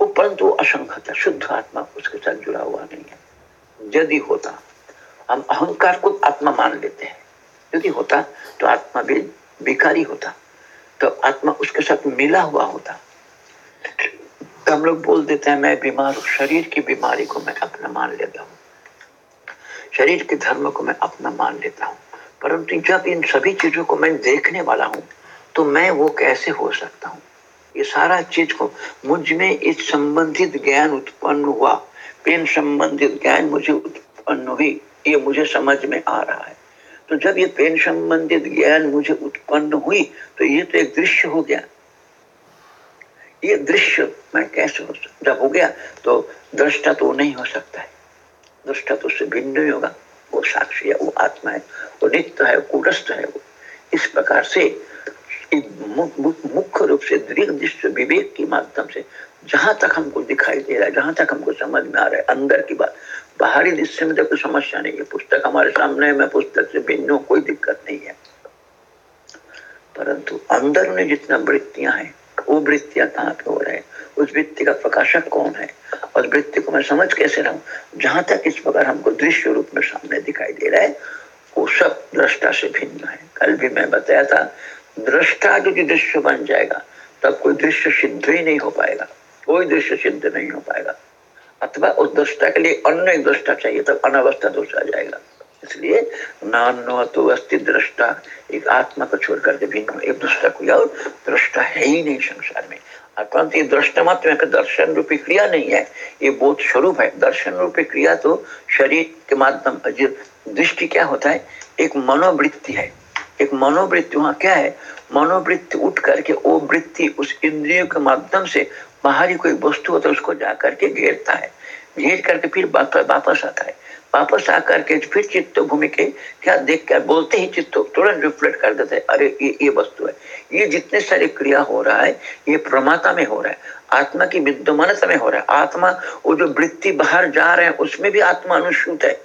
S1: वो परंतु असंगत है, शुद्ध आत्मा उसके साथ जुड़ा हुआ नहीं है। यदि होता, हम अहंकार को आत्मा मान लेते हैं। यदि होता तो आत्मा भी बेकारी होता। तो आत्मा उसके साथ मिला हुआ होता। तो हम लोग बोल देते हैं, मैं बीमार हूँ, शरीर की बीमारी को मैं अपना मान लेता हूँ। शरीर के धर्म को मैं अपना मान लेता हूँ। परंतु जब इन सभी चीज़ों को मैं देखने वाला हूँ तो मैं वो कैसे हो सकता हूँ? ये सारा चीज़ को मुझमें इस संबंधित ज्ञान उत्पन्न हुआ। पेन संबंधित ज्ञान मुझे उत्पन्न हुई, ये मुझे समझ में आ रहा है। तो जब ये पेन संबंधित ज्ञान मुझे उत्पन्न हुई तो ये तो एक दृश्य हो गया। ये दृश्य मैं कैसे हो जब हो गया तो दृष्टा तो नहीं हो सकता है। दृष्टा तो उससे भिन्न नहीं होगा। वो साक्षी है, वो आत्मा है, वो नित्य है कूटस्थ है, वो इस प्रकार से मुख्य रूप से दृढ़ दृश्य विवेक के माध्यम से जहाँ तक हमको दिखाई दे रहा है, जहाँ तक हमको समझ में आ रहा है, अंदर की बात बाहरी दृश्य में तो कोई समस्या नहीं है। पुस्तक हमारे सामने में पुस्तक से भिन्न हूँ, कोई दिक्कत नहीं है। परंतु अंदर में जितना वृत्तियाँ हैं, वो वृत्तियाँ कहाँ पे हो रहे हैं? उस वृत्ति का प्रकाशक कौन है? और वृत्ति को मैं समझ कैसे रहा हूँ? जहाँ तक इस प्रकार हमको दृश्य रूप में सामने दिखाई दे रहा है, वो सब दृष्टा से भिन्न है। कल भी मैं बताया था, दृष्टा जो दृश्य बन जाएगा, तब कोई दृश्य सिद्ध ही नहीं हो पाएगा। कोई दृश्य सिद्ध नहीं हो पाएगा। अथवा उस दृष्टा के लिए अन्य दृष्टा चाहिए, तब अनावस्था दोष आ जाएगा। इसलिए नानो तो अस्थि दृष्टा, एक आत्मा को छोड़ करके भिन्न, एक दृष्टा कोई और दृष्टा है ही नहीं संसार में। दर्शन रूपी क्रिया नहीं है, ये बोध स्वरूप है। दर्शन रूपी क्रिया तो शरीर के माध्यम दृष्टि क्या होता है, एक मनोवृत्ति है। एक मनोवृत्ति वहाँ क्या है? मनोवृत्ति उठ करके वो वृत्ति उस इंद्रियों के माध्यम से बाहरी कोई वस्तु होता है, उसको जा करके घेरता है। घेर करके फिर वापस आता है। वापस आकर के फिर चित्त भूमि के क्या देख कर बोलते ही चित्त तुरंत रिफ्लेक्ट कर देते हैं। अरे, ये ये वस्तु है। ये जितने सारे क्रिया हो रहा है, ये प्रमाता में हो रहा है। आत्मा की विद्यमानता में हो रहा है। आत्मा, वो जो वृत्ति बाहर जा रहे हैं, उसमें भी आत्मा अनुसूत है।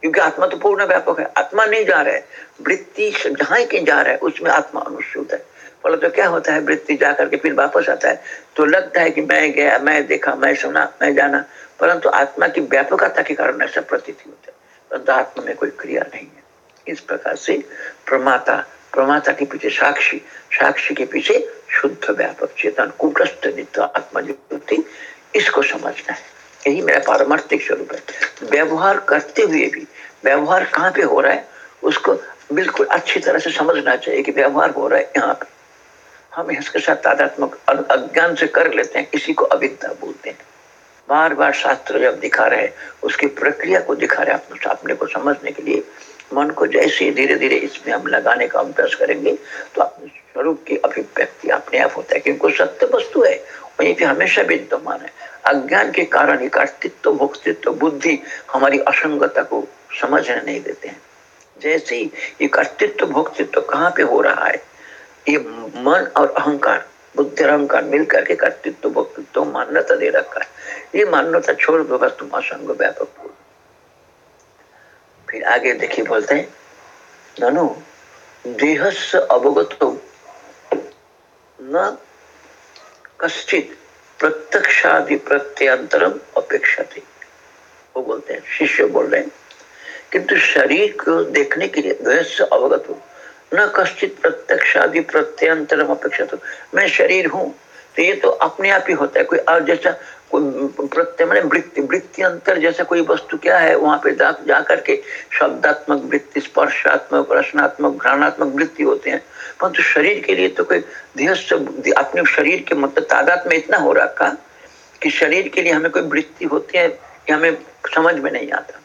S1: क्योंकि आत्मा तो पूर्ण व्यापक है। आत्मा नहीं जा रहा है। वृत्ति जहाँ के जा रहा है, उसमें आत्मा अनुसूत है। बोला तो क्या होता है वृत्ति जा करके फिर वापस आता है? तो लगता है कि मैं गया, मैं देखा, मैं सुना, मैं जाना। परंतु आत्मा की व्यापकता के कारण ऐसा प्रतीत होता है। परंतु आत्मा में कोई क्रिया नहीं है। इस प्रकार से प्रमाता प्रमाता के पीछे साक्षी साक्षी के पीछे शुद्ध, व्यापक, चेतन कुटस्थ नित्य आत्मा जो इसको समझना है। यही मेरा पारमार्थिक स्वरूप है। व्यवहार करते हुए भी, व्यवहार कहाँ पे हो रहा है, उसको बिल्कुल अच्छी तरह से समझना चाहिए कि व्यवहार हो रहा है यहाँ पे। हम इसके साथ तादात्मक अज्ञान से कर लेते हैं इसी को अविद्या बोलते हैं। बार बार शास्त्र जब दिखा रहे उसकी प्रक्रिया को दिखा रहे अपने अपने को समझने के लिए, मन को जैसे धीरे धीरे इसमें हम लगाने का अभ्यास करेंगे तो अपने स्वरूप की अभिव्यक्ति अपने आप होता है, क्योंकि सत्य वस्तु है, वहीं पे हमेशा विद्यमान है। अज्ञान के कारण एक अस्तित्व, भोक्तित्व, बुद्धि हमारी असंगता को समझने नहीं देते हैं। जैसे ही ये कर्तृत्व भोक्तित्व कहाँ पे हो रहा है ये मन और अहंकार, बुद्धि अहंकार मिल करके कर्तृत्व भोक्तित्व मान्यता दे रखा है। ये मान्यता छोड़ दो, बस तुम असंग व्यापक फिर आगे देखिए, बोलते हैं, ननु देहस अवगत, न कश्चित प्रत्यक्षादि प्रत्यंतरम अपेक्षा थी वो बोलते हैं, शिष्य बोल रहे हैं, किंतु शरीर को देखने के लिए देह अवगत। हो न कश्चित प्रत्यक्षादि प्रत्यंतरम अपेक्षा तो मैं शरीर हूँ तो ये तो अपने आप ही होता है। कोई और जैसा प्रत्यय मैंने वृत्ति वृत्ति अंतर जैसे कोई वस्तु क्या है वहाँ पे जा, जा करके शब्दात्मक वृत्ति स्पर्शात्मक प्रश्नात्मक घृणात्मक वृत्ति होते हैं। परंतु तो शरीर के लिए तो कोई देह अपने शरीर के मतलब तादाद में इतना हो रखा कि शरीर के लिए हमें कोई वृत्ति होती है कि हमें समझ में नहीं आता।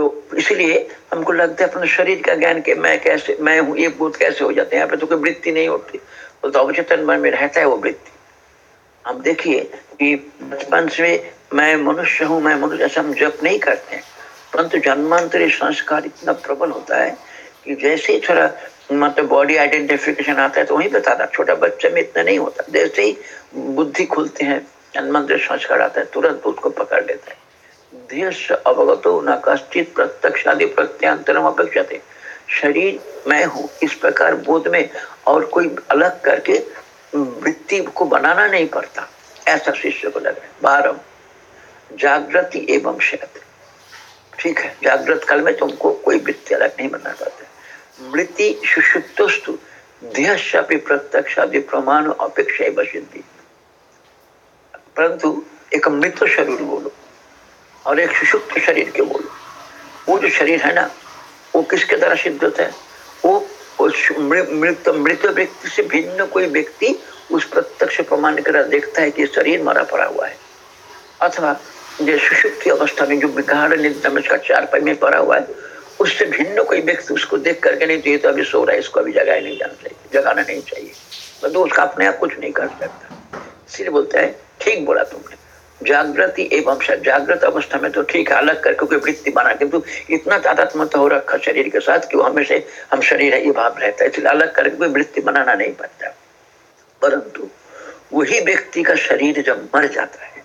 S1: तो इसलिए हमको लगता है अपने शरीर का ज्ञान के मैं कैसे, मैं हूँ, ये बोध कैसे हो जाते हैं? यहाँ पे तो कोई वृत्ति नहीं होती। तो अवचेतन मन में रहता है वो वृत्ति। अब देखिए कि बचपन से मैं मनुष्य हूँ, मैं मनुष्य, ऐसा हम जप नहीं करते हैं। परंतु जन्मांतरी संस्कार इतना प्रबल होता है कि जैसे ही थोड़ा मतलब बॉडी आइडेंटिफिकेशन आता है तो वही बता था छोटा बच्चे में इतना नहीं होता। जैसे ही बुद्धि खुलते हैं, जन्मांतरी संस्कार आता है, तुरंत उसको पकड़ लेता है। देश अवगतो न कश्चित प्रत्यक्ष आदि प्रत्यांतरम अपेक्षा थे शरीर मैं हूँ, इस प्रकार बोध में और कोई अलग करके वृत्ति को बनाना नहीं पड़ता। ऐसा शिष्य को लग रहा है। बारह जागृति एवं शयत ठीक है, जागृत काल में तुमको कोई वृत्ति अलग नहीं बना पाते मृति सुषुप्तस्तु देहशापि प्रत्यक्षादि प्रमाण अपेक्षा सिद्धि। परंतु एक मृत शरीर बोलो। और एक सुषुप्त शरीर के बोलो। वो जो शरीर है ना, वो किसके द्वारा सिद्ध होता है? वो मृत मृत व्यक्ति से भिन्न कोई व्यक्ति उस प्रत्यक्ष प्रमाण की देखता है कि शरीर मरा पड़ा हुआ है। अथवा जो सुषुप्ति अवस्था में जो विकार निद्रा में चार पाई में पड़ा हुआ है, उससे भिन्न कोई व्यक्ति उसको देख करके नहीं चाहिए तो अभी सो रहा है, इसको अभी जगाया नहीं जाना चाहिए, जगाना नहीं चाहिए। तो उसका अपने आप कुछ नहीं कर सकता। इसलिए बोलता है, ठीक बोला तुमने। जागृति एवं जागृत अवस्था में तो ठीक है, अलग करके कोई वृत्ति बना, किंतु इतना तादात्मत हो रखा शरीर के साथ कि वो हमेशा हम शरीर है, ये भाव रहता है, इसलिए अलग करके कोई वृत्ति बनाना नहीं पड़ता। परंतु वही व्यक्ति का शरीर जब मर जाता है,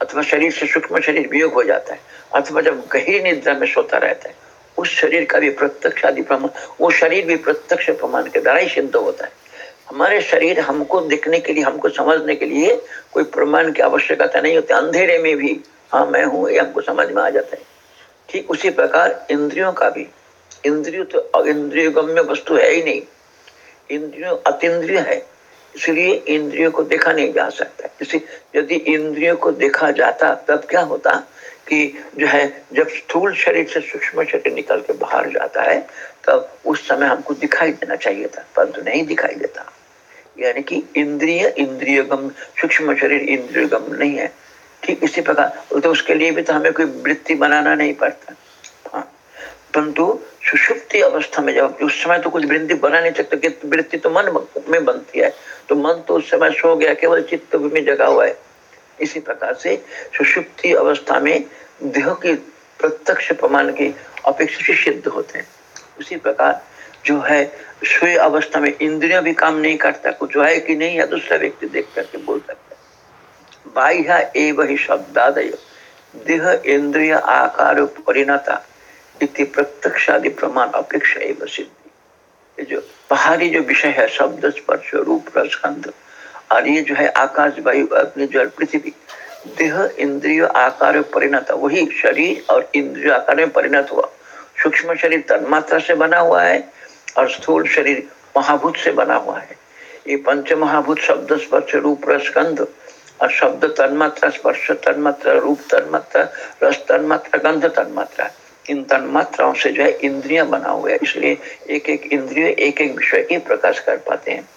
S1: अथवा शरीर से सूक्ष्म शरीर वियोग हो जाता है, अथवा जब गहरी निद्रा में सोता रहता है, उस शरीर का भी प्रत्यक्ष आदि प्रमाण, वो शरीर भी प्रत्यक्ष प्रमाण के द्वारा ही सिद्ध होता है। हमारे शरीर हमको देखने के लिए, हमको समझने के लिए कोई प्रमाण की आवश्यकता नहीं होती। अंधेरे में भी हाँ मैं हूँ, ये हमको समझ में आ जाता है। ठीक उसी प्रकार इंद्रियों का भी। इंद्रिय तो इंद्रिय गम्य वस्तु है ही नहीं। इंद्रियों अतिद्रिय है, इसलिए इंद्रियों को देखा नहीं जा सकता। इसी यदि इंद्रियों को देखा जाता, तब क्या होता कि जो है, जब स्थूल शरीर से सूक्ष्म शरीर निकल के बाहर जाता है, तब उस समय हमको दिखाई देना चाहिए था, परंतु नहीं दिखाई देता। यानी कि इंद्रिय इंद्रिय गम सूक्ष्म शरीर इंद्रिय गम नहीं है। ठीक इसी प्रकार तो उसके लिए भी तो हमें कोई वृत्ति बनाना नहीं पड़ता। हाँ। परंतु सुषुप्ति अवस्था में जब, उस समय तो कुछ वृद्धि बना नहीं सकते, कि वृत्ति तो मन में बनती है। तो मन तो उस समय सो गया, केवल चित्त में जगा हुआ है। इसी प्रकार से सुषुप्ति अवस्था में देह के प्रत्यक्ष प्रमाण की अपेक्षा से सिद्ध होते हैं। उसी प्रकार जो है, स्वे अवस्था में इंद्रिया भी काम नहीं करता, कुछ है कि नहीं, या दूसरा व्यक्ति देख करके बोल सकता है। बाह्य एवं ही शब्दादय, देह, इंद्रिय, आकार, परिणता इति प्रत्यक्ष आदि प्रमाण अपेक्षा एवं सिद्धि। जो पहाड़ी जो विषय है, शब्द, स्पर्श, रूप रसगंध और ये जो है आकाश, वायु, अग्नि, जल, पृथ्वी, देह, इंद्रिय, आकार, परिणत, वही शरीर और इंद्रिय आकार में परिणत हुआ। सूक्ष्म शरीर तन्मात्रा से बना हुआ है और स्थूल शरीर महाभूत से बना हुआ है। ये पंच महाभूत शब्द स्पर्श रूप रसगंध और शब्द तन्मात्रा स्पर्श तन्मात्रा रूप तन्मात्रा, रस तन्मात्रा गंध तन्मात्रा। इन तन्मात्राओं से जो है इंद्रिया बना हुआ है, इसलिए एक एक इंद्रिय एक एक विषय की प्रकाश कर पाते हैं।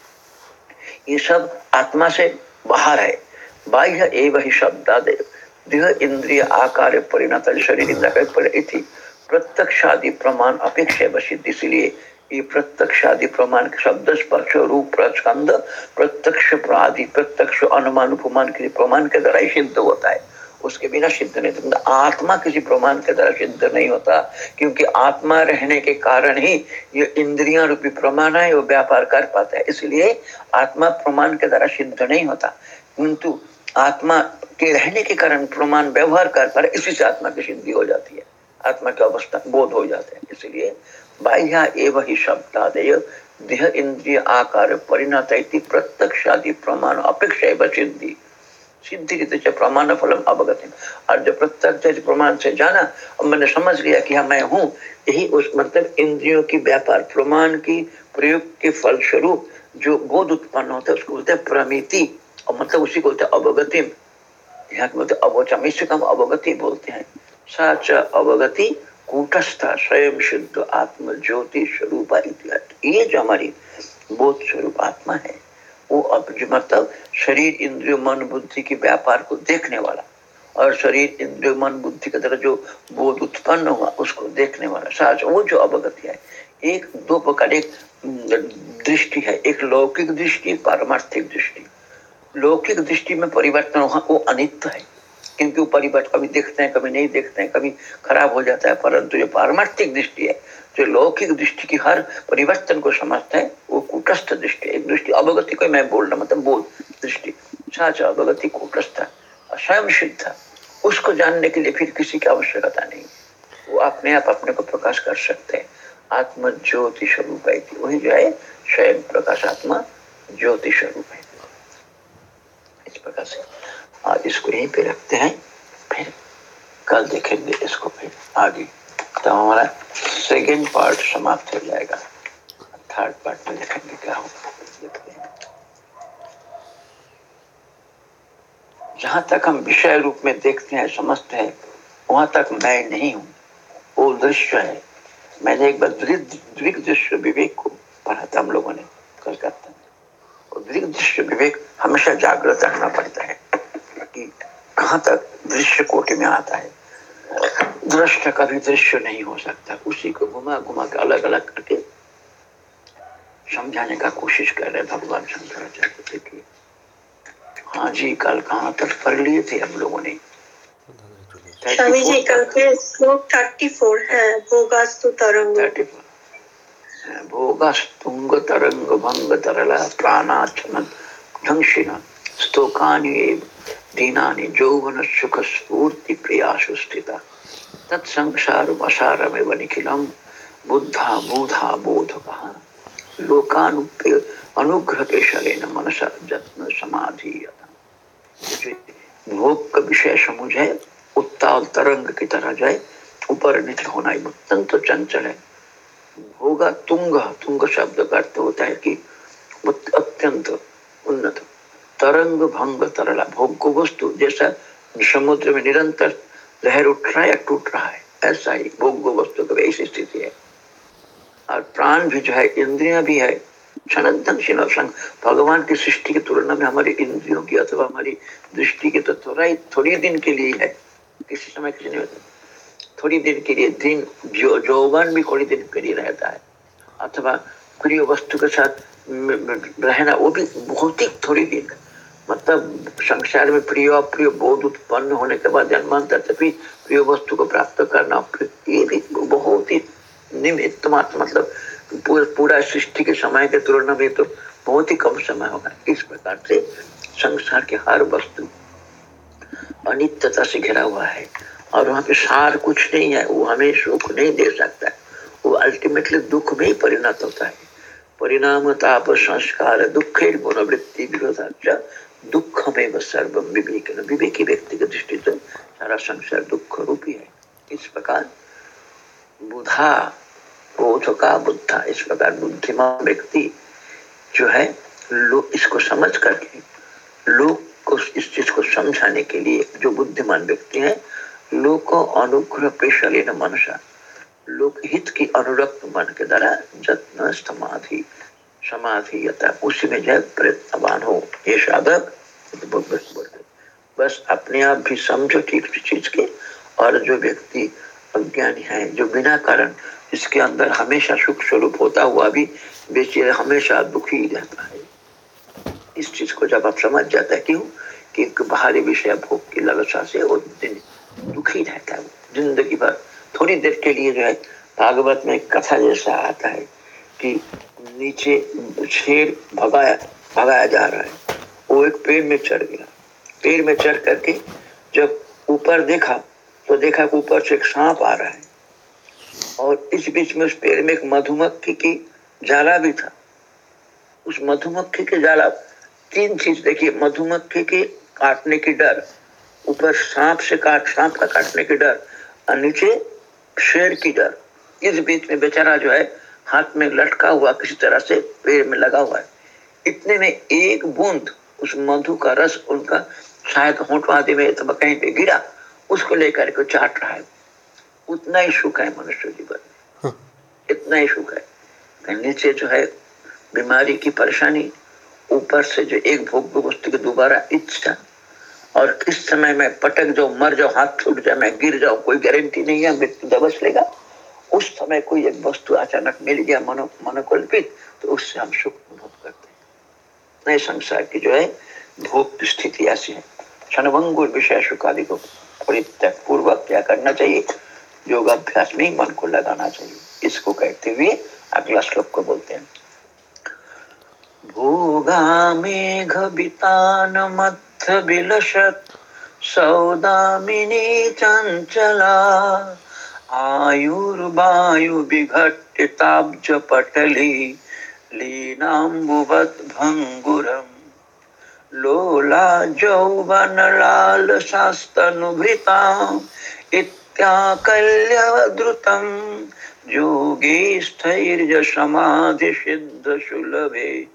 S1: ये सब आत्मा से बाहर है। बाह्य एवं ही शब्दादय देह इंद्रिय आकार परिणत शरीर इंद्र प्रत्यक्षादि प्रमाण अपेक्षा सिद्ध इसलिए ये प्रत्यक्ष आदि प्रमाण के शब्द स्पर्श रूप प्रस्कंद प्रत्यक्ष आदि प्रत्यक्ष अनुमान उपमान के प्रमाण के द्वारा ही सिद्ध होता है उसके बिना सिद्ध नहीं तो आत्मा किसी प्रमाण के द्वारा सिद्ध नहीं होता क्योंकि आत्मा रहने के कारण ही ये इंद्रिया रूपी प्रमाण है वो व्यापार कर पाता है इसलिए आत्मा प्रमाण के द्वारा सिद्ध नहीं होता किंतु आत्मा के रहने के कारण प्रमाण व्यवहार कर पा इसी से आत्मा की सिद्धि हो जाती है आत्मा की अवस्था बोध हो जाते हैं इसलिए बाह्य शब्दादय, देह इंद्रिय आकार परिणत प्रमाण अपेक्षा सिद्धि। सिद्धि रीति प्रमाण फलम अवगत और जो प्रत्यक्ष प्रमाण से जाना, मैंने समझ लिया कि हाँ मैं हूँ। यही उस मतलब इंद्रियों की व्यापार, प्रमाण की प्रयोग के फल स्वरूप जो बोध उत्पन्न होता है, उसको बोलते हैं प्रमिति। और मतलब उसी को बोलते हैं अवगति यहाँ बोलते अवोचम इससे कम अवगति बोलते हैं। सच अवगति कूटस्थ स्वयं शुद्ध आत्म ज्योति स्वरूप ये जो हमारी बोध स्वरूप आत्मा है, वो अब मतलब शरीर, इंद्रिय, मन, बुद्धि के व्यापार को देखने वाला और शरीर, इंद्रिय, मन, बुद्धि के तरह जो बोध उत्पन्न हुआ, उसको देखने वाला। साच, वो जो अवगति है, एक दो प्रकार, एक दृष्टि है, एक लौकिक दृष्टि पारमार्थिक दृष्टि। लौकिक दृष्टि में परिवर्तन हुआ वो अनित्य है। क्योंकि वो परिवर्तन कभी देखते हैं, कभी नहीं देखते हैं, कभी खराब हो जाता है, परंतु जो पारमार्थिक दृष्टि है, जो लौकिक दृष्टि की हर परिवर्तन को समझता है, वो कूटस्थ दृष्टि एक दृष्टि अवगति को मैं बोल रहा मतलब बोध दृष्टि। साच अवगति कूटस्थ, स्वयं सिद्ध उसको जानने के लिए फिर किसी की आवश्यकता नहीं। वो अपने आप अपने को प्रकाश कर सकते हैं। आत्म ज्योति स्वरूप है वही जो है, स्वयं प्रकाश आत्मा ज्योति स्वरूप है। इस प्रकार से। आज इसको यहीं पे रखते हैं, फिर कल देखेंगे इसको फिर आगे। तो हमारा सेकेंड पार्ट समाप्त हो जाएगा। थर्ड पार्ट में देखेंगे क्या होगा। जहाँ तक हम विषय रूप में देखते हैं, समझते हैं, वहाँ तक मैं नहीं हूँ। वो दृश्य है। मैंने एक बार दृश्य विवेक को पढ़ा था हम लोगों ने कलकत्ता में। दृश्य विवेक हमेशा जागृत रखना पड़ता है। कि कहाँ तक दृश्य कोटि में आता है? दृश्य कभी दृश्य नहीं हो सकता। उसी को घुमा घुमा के अलग अलग करके समझाने का कोशिश कर रहे भगवान शंकराचार्य की। हाँ जी कल कहाँ तक पढ़ लिए थे हम लोगों ने?
S2: स्वामी जी कल के श्लोक थर्टी फोर है भोगास्तु तरंग।
S1: भोगास्तुंग तरंग भंग तरला प्राणाचन ढंशिन स्तोकानि निखिलम बुद्धा बूधा बोधकः लोकानुप्य अनुग्रह के शलेन मनसा जत्न समाधि भोग का विषय समझ है उत्ताल तरंग की तरह जाए ऊपर नीचे होना ही अत्यंत चंचल है भोगा तुंग तुंग शब्द का अर्थ होता है कि अत्यंत उन्नत तरंग भंग तरला भोग को वस्तु, जैसा समुद्र में निरंतर लहर उठ रहा है या टूट रहा है, ऐसा ही भोग वस्तु की ऐसी स्थिति है। और प्राण भी जो है, इंद्रिया भी है भगवान की सृष्टि की तुलना में हमारी इंद्रियों की अथवा हमारी दृष्टि की तो थोड़ा ही, थोड़ी दिन के लिए है किसी समय किसी नहीं होता थोड़ी दिन के लिए, दिन, जो जौवन भी थोड़ी दिन के लिए रहता है। अथवा प्रिय वस्तु के साथ रहना, वो भी बहुत ही थोड़ी दिन। मतलब संसार में प्रिय अप्रिय बोध उत्पन्न होने के बाद जन्मांतर तभी प्रिय वस्तु को प्राप्त करना ये भी बहुत ही निमित्त मात्र मतलब पूरा सृष्टि के समय के तुलना में तो बहुत ही कम समय होगा। इस प्रकार से संसार के हर वस्तु अनित्यता से घिरा हुआ है और वहाँ पे सार कुछ नहीं है, वो हमें सुख नहीं दे सकता। है वो अल्टीमेटली दुख में ही परिणत होता है। परिणाम, ताप, संस्कार, दुख, मनोवृत्ति विरोधा दुख में सर्व विवेक विवेकी व्यक्ति की दृष्टि से सारा संसार दुख रूपी है। इस प्रकार बुधा बोध का बुद्धा, इस प्रकार बुद्धिमान व्यक्ति जो है लोग इसको समझ करके लोग को इस चीज़ को समझाने के लिए जो बुद्धिमान व्यक्ति है लोग को अनुग्रह पेशा लेना मनसा लोक हित की अनुरक्त मन के द्वारा जत्न समाधि। समाधि उसी में जय प्रयत्नवान हो। ये साधक, बस अपने आप भी समझो ठीक चीज़ के और जो व्यक्ति अज्ञानी है, जो बिना कारण इसके अंदर हमेशा सुख स्वरूप होता हुआ भी बेचे हमेशा दुखी रहता है। इस चीज़ को जब आप समझ जाता है, क्यों? कि बाहरी विषय भोग की ललसा से वो दिन दुखी रहता है। ज़िंदगी भर थोड़ी देर के लिए जो है, भागवत में कथा जैसा आता है। कि नीचे शेर भगाया भगाया जा रहा है। वो एक पेड़ में चढ़ गया। पेड़ में चढ़ करके जब ऊपर देखा तो देखा कि ऊपर से एक सांप आ रहा है। और इस बीच में उस पेड़ में एक मधुमक्खी की जाला भी था। उस मधुमक्खी के जाला, तीन चीज़ देखिए। मधुमक्खी के काटने की डर, ऊपर सांप से काट, सांप का काटने की डर, और नीचे शेर की डर। इस बीच में बेचारा जो है हाथ में लटका हुआ किसी तरह से पेड़ में लगा हुआ है। इतने में एक बूंद उस मधु का रस उनका शायद होठ आदि में तो कहीं पे गिरा उसको लेकर के चाट रहा है। उतना ही सुख है मनुष्य जीवन। में हाँ। इतना ही सुख है। नीचे जो है बीमारी की परेशानी ऊपर से जो एक भोग वस्तु की दोबारा इच्छा और किस समय में पटक जाओ मर जाओ हाथ छूट जाए मैं गिर जाओ कोई गारंटी नहीं है मृत्यु दबस लेगा। उस समय कोई एक वस्तु अचानक मिल गया मनो मनोकल्पित तो उससे हम सुख अनुभव करते हैं नए संसार की जो है भोग की स्थिति ऐसी है क्षणभंगुर विषय सुख आदि को परित्याग पूर्वक क्या करना चाहिए योगाभ्यास में मन को लगाना चाहिए इसको कहते हुए अगला श्लोक को बोलते हैं भोगा मेघ बितान मथ बिलशत सौदामिनी चंचला आयुर्वायु विघटिताब्ज पटली लीनाम्बुवत् भङ्गुरम् लोला जौवन लाल शास्तनुभृताम् त्याकल्यद्रुतं योगे स्थैर्यसमाधिसिद्धसुलभे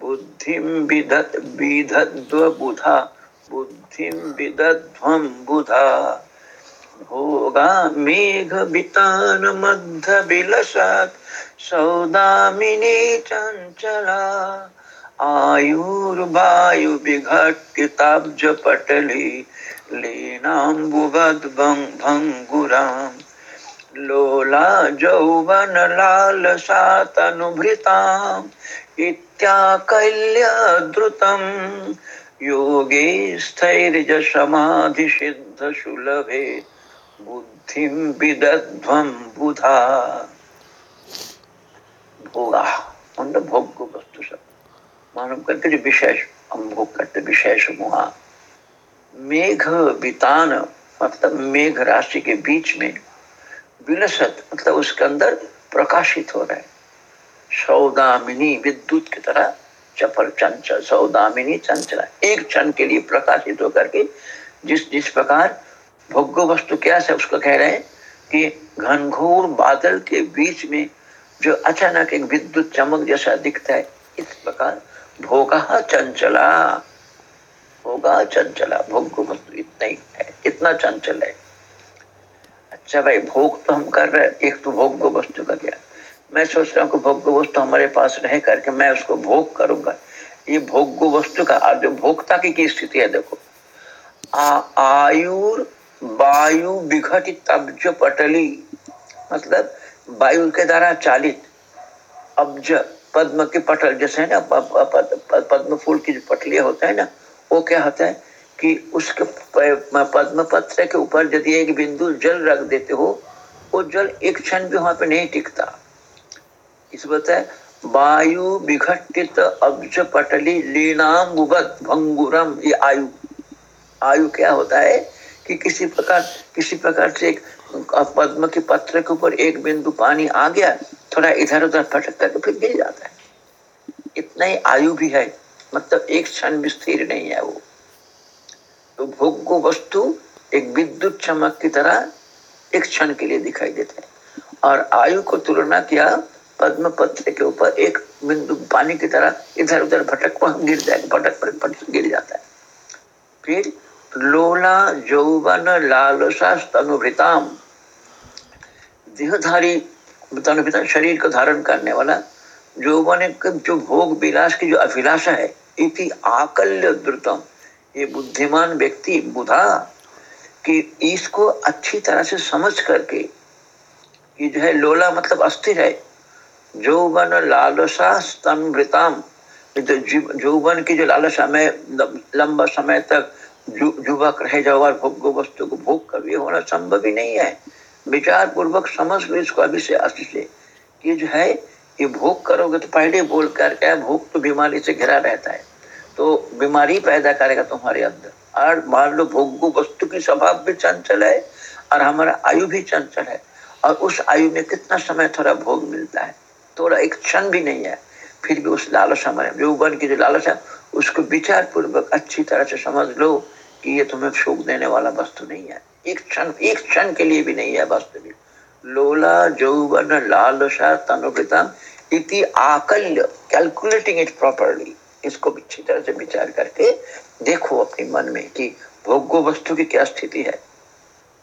S1: बुद्धिं विदत् विधद्वबुधा बुद्धिं विदध्वं बुधा। भोगा मेघ बितान मध्य बिलसत सौदामिनी चंचला। आयुर्वायु विघटिताब्ज पटली, लीनाम्बुवद् भङ्गुराम् लोला जौवन लाल सातनुभृताम् इत्याकल्य द्रुतम्। योगे स्थैर्ज समाधि सिद्ध सुलभे। बुद्धिं विदध्वं बुधा। भोगा मतलब भोग वस्तु सब मानव करके जो विशेष हम भोग करते विशेष मुहा। मेघ बितान मतलब मेघ राशि के बीच में विलसत मतलब उसके अंदर प्रकाशित हो रहा है। सौदामिनी विद्युत की तरह चपल चंचल, सौदामिनी चंचला, एक क्षण के लिए प्रकाशित होकर के जिस जिस प्रकार भोग्य वस्तु क्या है उसको कह रहे हैं कि घनघोर बादल के बीच में जो अचानक एक विद्युत चमक जैसा दिखता है इस प्रकार भोगा चंचला भोगा चंचला भोग वस्तु इतना ही है इतना चंचल है। अच्छा भाई भोग तो हम कर रहे हैं एक तो भोग वस्तु का क्या? मैं सोच रहा हूँ कि भोग वस्तु हमारे पास रह करके मैं उसको भोग करूँगा। ये भोग वस्तु का जो भोक्ता की, की स्थिति है देखो। आयुर वायु विघटित, अब्ज पटली। मतलब वायु के द्वारा चालित, अब्ज, पद्म के पटल जैसे है ना पद्म फूल की जो पटलियाँ होता है ना, वो क्या होता है कि उसके पद्म पत्र के ऊपर यदि एक बिंदु जल रख देते हो, वो जल एक क्षण भी वहाँ पे नहीं टिकता। इस है वायु विघटित, अब्ज पटली लीनाम भंगुरम, ये आयु। आयु क्या होता है? कि किसी प्रकार किसी प्रकार से एक पद्म के पत्र के ऊपर एक बिंदु पानी आ गया, थोड़ा इधर उधर फटक करके फिर गिर जाता है। इतना ही आयु भी है मतलब एक क्षण भी स्थिर नहीं है वो। तो भोग्य वस्तु एक विद्युत चमक की तरह एक क्षण के लिए दिखाई देते हैं। और आयु को तुलना किया, पद्म पत्र के ऊपर एक बिंदु पानी की तरह इधर उधर भटक गिर जाएगा भटक भटक, गिर जाता है। फिर लोला जौवन लालसा तनुभृताम देहधारी तनुभृता शरीर को धारण करने वाला जौवन जो भोग विलास की जो अभिलाषा है, इति आकल्य द्रुतम। ये बुद्धिमान व्यक्ति बुधा कि इसको अच्छी तरह से समझ करके कि जो है लोला मतलब अस्थिर है। जौवन लालसा स्तंभृताम तो जौवन की जो लालसा में, लंबा समय तक युवक रह जाओ और भोग वस्तु को भोग ये होना संभव ही नहीं है। विचार पूर्वक समझ लो इसको अभी से अस्थि से। कि जो है, ये भोग करोगे तो पहले बोल कर क्या भोग तो बीमारी से घिरा रहता है। तो बीमारी पैदा करेगा तुम्हारे अंदर। और मान लो भोग वस्तु की स्वभाव भी चंचल है, और हमारा आयु भी चंचल है, और उस आयु में कितना समय थोड़ा भोग मिलता है, थोड़ा एक क्षण भी नहीं है, फिर भी उस लालसा में बन की जो लालसा उसको विचार पूर्वक अच्छी तरह से समझ लो कि ये तुम्हें शोक देने वाला वस्तु नहीं है। एक क्षण एक क्षण के लिए भी नहीं है वस्तु भी। लोला जौवन लालसा तनुवृतम इति आकल्य कैलकुलेटिंग इट प्रॉपरली इसको अच्छी तरह से विचार करके देखो अपने मन में कि भोग्य वस्तु की क्या स्थिति है।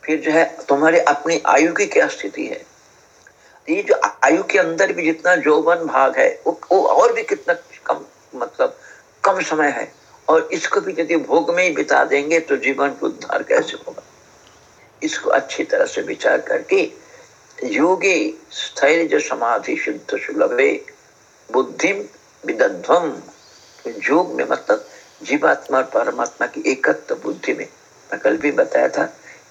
S1: फिर जो है तुम्हारे अपनी आयु की क्या स्थिति है? ये जो आयु के अंदर भी जितना जौवन भाग है वो, वो और भी कितना कम मतलब कम समय है और इसको भी यदि भोग में ही बिता देंगे तो जीवन को उद्धार कैसे होगा? इसको अच्छी तरह से विचार करके योगी स्थैर्य समाधि शुद्ध सुलभे बुद्धि विदध्वम योग में मतलब जीवात्मा और परमात्मा की एकत्व बुद्धि में। मैं कल भी बताया था,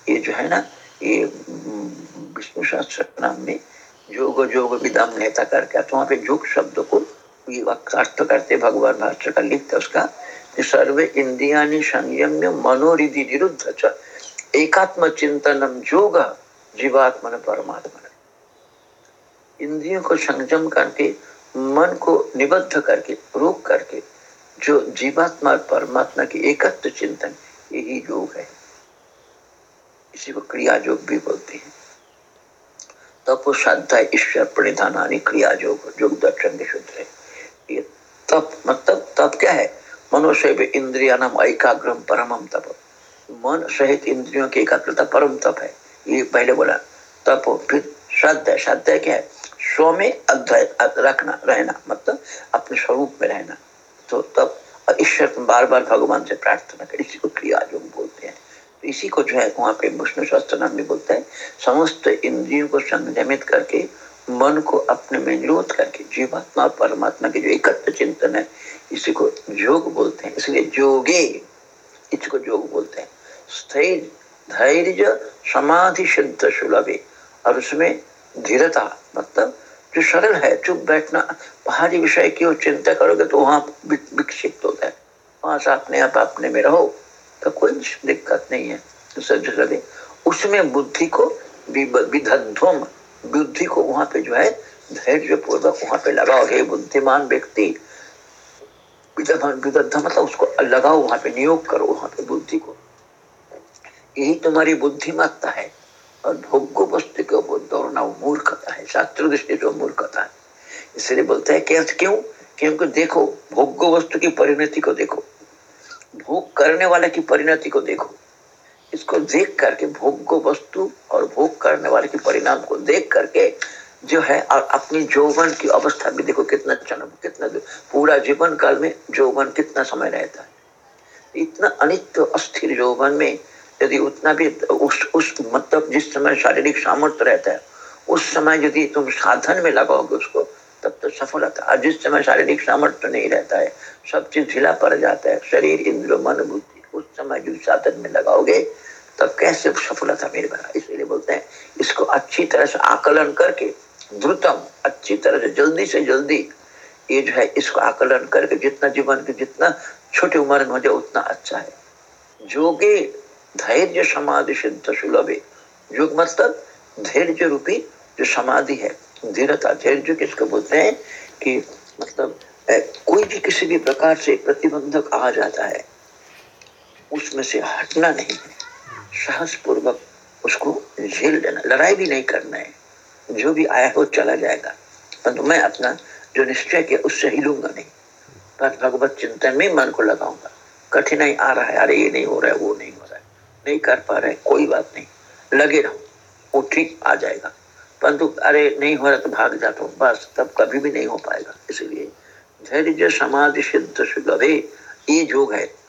S1: ये जो है ना, ये विष्णु शास्त्र नाम में योग योग विदम नेता करके तो वहाँ पे योग शब्द को अर्थ करते भगवान भाष्य का लिखते उसका सर्वे इंद्रिया संयम्य मनोरिधि निरुद्ध एकात्म चिंतनम योग जीवात्मन परमात्मा इंद्रियों को संयम करके, मन को निबद्ध करके रोक करके, जो जीवात्मा और परमात्मा की एकत्व चिंतन, यही योग है। इसी को क्रिया योग भी बोलते हैं। तप श्रद्धा ईश्वर प्रणिधानी क्रिया योग योग दर्शन के सूत्र है। ये तप मतलब तप क्या है? मनुष्य इंद्रिया नाम एकाग्रम परम तप। मन सहित इंद्रियों की एकाग्रता परम तप है। ये पहले बोला, तपो, फिर श्रद्धा। श्रद्धा क्या है? स्व में रखना, रहना मतलब अपने स्वरूप में रहना। तो तब ईश्वर बार बार भगवान से प्रार्थना कर, इसी को क्रिया योग बोलते हैं। तो इसी को जो है, वहाँ पे विष्णु शास्त्र नाम भी बोलते हैं, समस्त इंद्रियों को संयमित करके मन को अपने में निरोध करके, जीवात्मा और परमात्मा के जो एकत्र चिंतन है, इसी को योग बोलते हैं। इसलिए जोगे इसको योग बोलते हैं। स्थैर्य धैर्य, समाधि सिद्ध सुलभे। और उसमें धीरता मतलब जो सरल है, चुप बैठना, पहाड़ी विषय की ओर चिंता करोगे तो वहाँ विकसित होता है। वहाँ से अपने आप अपने में रहो तो कोई दिक्कत नहीं है। तो उसमें बुद्धि को विधध्वम बुद्धि को वहाँ पे जो है, धैर्य पूर्वक वहाँ पे लगाओ, हे बुद्धिमान व्यक्ति। मतलब उसको लगाओ, वहाँ पे नियोग करो, वहाँ पे बुद्धि को। यही तुम्हारी बुद्धिमत्ता है। और भोग्य वस्तु के ऊपर दौड़ना मूर्खता है, शास्त्र दृष्टि से मूर्खता है। इसलिए बोलते हैं कैसे क्यों? क्योंकि देखो, भोग्य वस्तु की परिणति को देखो। भोग करने वाले की परिणति को देखो। इसको देख करके, भोग को वस्तु और भोग करने वाले के परिणाम को देख करके जो है, और अपनी जौवन की अवस्था भी देखो कितना क्षण कितना पूरा जीवन काल में जौवन कितना समय रहता है। इतना अनित्य, अस्थिर जौवन में यदि उतना भी उस उस मतलब जिस समय शारीरिक सामर्थ्य रहता है, उस समय यदि तुम साधन में लगाओगे उसको, तब तो सफल होता है जिस समय शारीरिक सामर्थ्य नहीं रहता है, सब चीज़ ढीला पड़ जाता है। शरीर इंद्र मन, बुद्धि। उस समय जो साधन में लगाओगे, तब कैसे सफलता बना? इसलिए बोलते हैं, इसको अच्छी तरह से आकलन करके, द्रुतम, अच्छी तरह से, जल्दी से जल्दी, ये जो है, इसको आकलन करके जितना जीवन के जितना छोटी उम्र में हो जाए, उतना अच्छा है। जोगे धैर्य समाधि सिद्ध सुलभ। योग मतलब धैर्य रूपी जो समाधि है धीरता धैर्य किसको बोलते हैं कि मतलब कोई भी किसी भी प्रकार से प्रतिबंधक आ जाता है। उसमें से हटना नहीं। साहस पूर्वक उसको झेल देना। लड़ाई भी नहीं करना है। जो भी आया हो चला जाएगा। परंतु मैं अपना जो निश्चय किया, उससे हिलूँगा नहीं। पर भगवत चिंतन में मन को लगाऊँगा। कठिनाई आ रहा है। अरे, ये नहीं हो रहा है, वो नहीं हो रहा है। नहीं कर पा रहे कोई बात नहीं। लगे रहो। वो ठीक आ जाएगा। परंतु अरे, नहीं हो रहा तो भाग जाता हूँ। बस, तब कभी भी नहीं हो पाएगा। इसलिए धैर्य, समाधि, सिद्ध सुलभे ये योग है।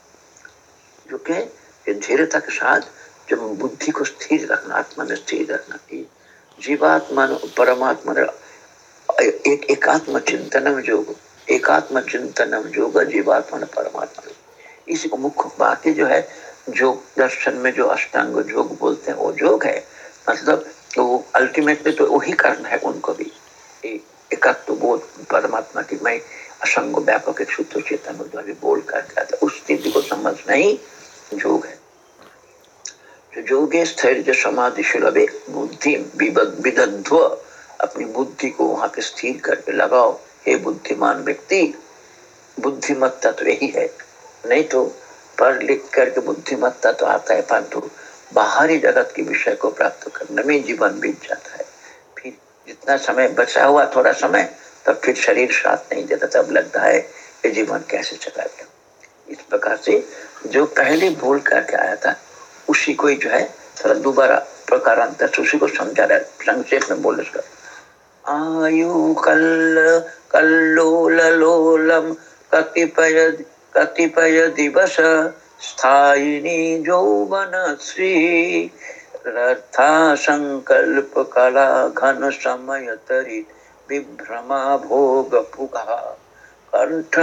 S1: जो के धैर्यता के साथ जब बुद्धि को स्थिर रखना, आत्मा में स्थिर रखना जीवात्मा परमात्मा एक एकात्म चिंतनम योग एकात्म चिंतनम योग, जीवात्मा परमात्मा इसी को मुख्य बाकी जो है जो दर्शन में जो अष्टांग योग बोलते हैं, वो योग है। मतलब तो अल्टीमेटली तो वही करना है उनको भी। एकात्म बोध, परमात्मा की मैं असंग व्यापक एक शुद्ध चेतन बोल कर उस स्थिति को समझना ही योग है। योगे स्थैर्य समाधि सुलभे बुद्धि विदध्व, अपनी बुद्धि को वहाँ पे स्थिर करके लगाओ। हे बुद्धिमान व्यक्ति, बुद्धिमत्ता तो यही है। नहीं तो पढ़ लिख करके बुद्धिमत्ता तो आता है, परंतु बाहरी जगत के विषय को प्राप्त करने में जीवन बीत जाता है। फिर जितना समय बचा हुआ, थोड़ा समय, तब फिर शरीर साथ नहीं देता, तब लगता है ये जीवन कैसे चला गया। इस प्रकार से जो पहले भूल करके आया था, उसी को ही जो है थोड़ा दोबारा प्रकारांतर से उसी को समझा रहा है संक्षेप में बोल इसका आयु कल कल्लोललोलम कतिपय कतिपय दिवस, स्थायिनी यौवन श्री रथा संकल्प कला घन समय तरी विभ्रमा भोग पुगा। कंठ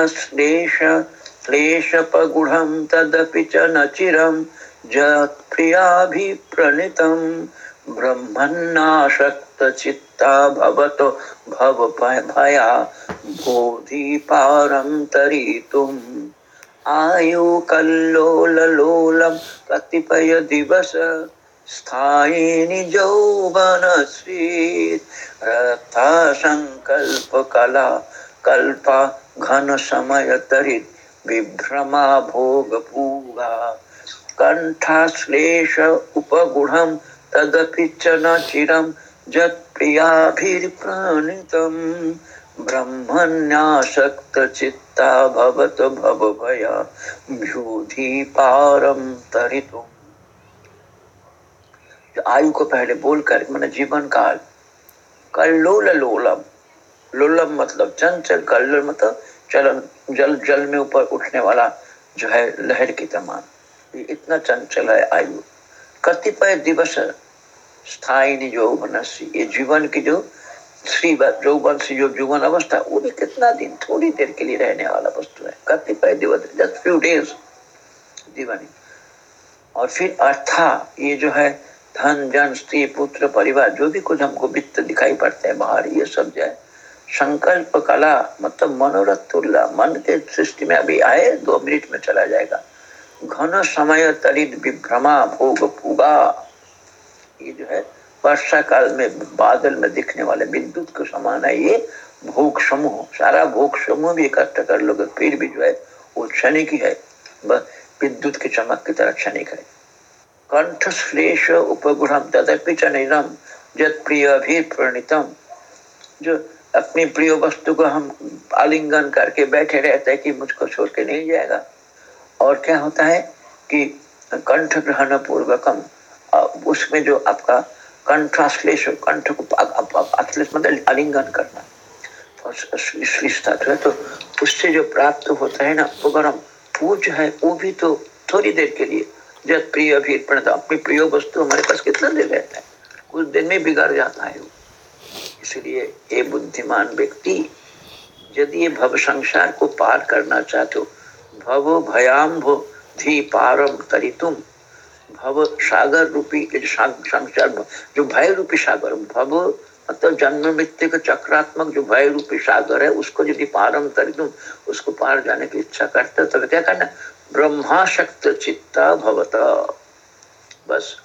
S1: श्लेष क्लेश पगुढ़ तदपि च न चिरम जत्प्रियाभिप्रणितं। ब्रह्मन्नाशक्तचित्ता भवतो भव भया बोधि पारं तरितुम् आयुकल्लोललोलं कतिपय दिवस स्थायिनि रथा सङ्कल्पकला कल्पा घन समय तरित् विभ्रमा भोगपूगा। कंठाश्लेष उपगुणम तदपि च न चिरम जत्प्रियाभिप्राणितम ब्रह्मण्यासक्त चित्ता भवत भव भया भ्यूधि पारम तरितुम। आयु को पहले बोल कर मैंने जीवन काल कल्लोल लोलम लोलम मतलब चंचल, कल्लोल मतलब चलन जल जल में ऊपर उठने वाला जो है लहर की तमान इतना चंचल है आयु। कतिपय दिवस स्थायी यौवन ये जीवन की जो श्री यौवन से जो जीवन अवस्था, वो भी कितना दिन, थोड़ी देर के लिए रहने वाला वस्तु है। कतिपय दिवस जस्ट फ्यू डेज़ जीवन और फिर अर्था, ये जो है धन, जन, स्त्री, पुत्र, परिवार, जो भी कुछ हमको वित्त दिखाई पड़ते हैं बाहर, ये सब जो है संकल्प कला मतलब मनोरथ तुल्ला मन के सृष्टि में अभी आए, दो मिनट में चला जाएगा। घन समय तरित विभ्रमा, भोग फूगा ये जो है वर्षा काल में बादल में दिखने वाले विद्युत को समान है ये भोग समूह। सारा भोग समूह भी इकट्ठा कर लोगे, फिर भी जो है, वो क्षणिक ही विद्युत की चमक की तरह क्षणिक है। कंठ श्लेष उपगुणम तदपि च निरम जत प्रिय भी प्रणितम जो अपनी प्रिय वस्तु को हम आलिंगन करके बैठे रहते हैं कि मुझको छोड़ के नहीं जाएगा। और क्या होता है कि कंठ ग्रहण पूर्वकम उसमें जो आपका कंठाश्लेष कंठ को मतलब आलिंगन करना। और तो उससे जो प्राप्त होता है ना, वो गरम वो है, वो भी तो थोड़ी देर के लिए। जब प्रिय भी अपनी प्रिय वस्तु हमारे पास कितना देर रहता है? कुछ दिन में बिगड़ जाता है वो। इसलिए ये बुद्धिमान व्यक्ति, यदि ये भव संसार को पार करना चाहते हो, भव भयाम धी पारम तरितुम भव सागर रूपी संसार, जो भय रूपी सागर, भव मतलब जन्म मृत्यु का चक्रात्मक जो भय रूपी सागर है, उसको यदि पारम तरितुम उसको पार जाने की इच्छा करते हो तो क्या करना? ब्रह्मा शक्त चित्ता भवता। बस।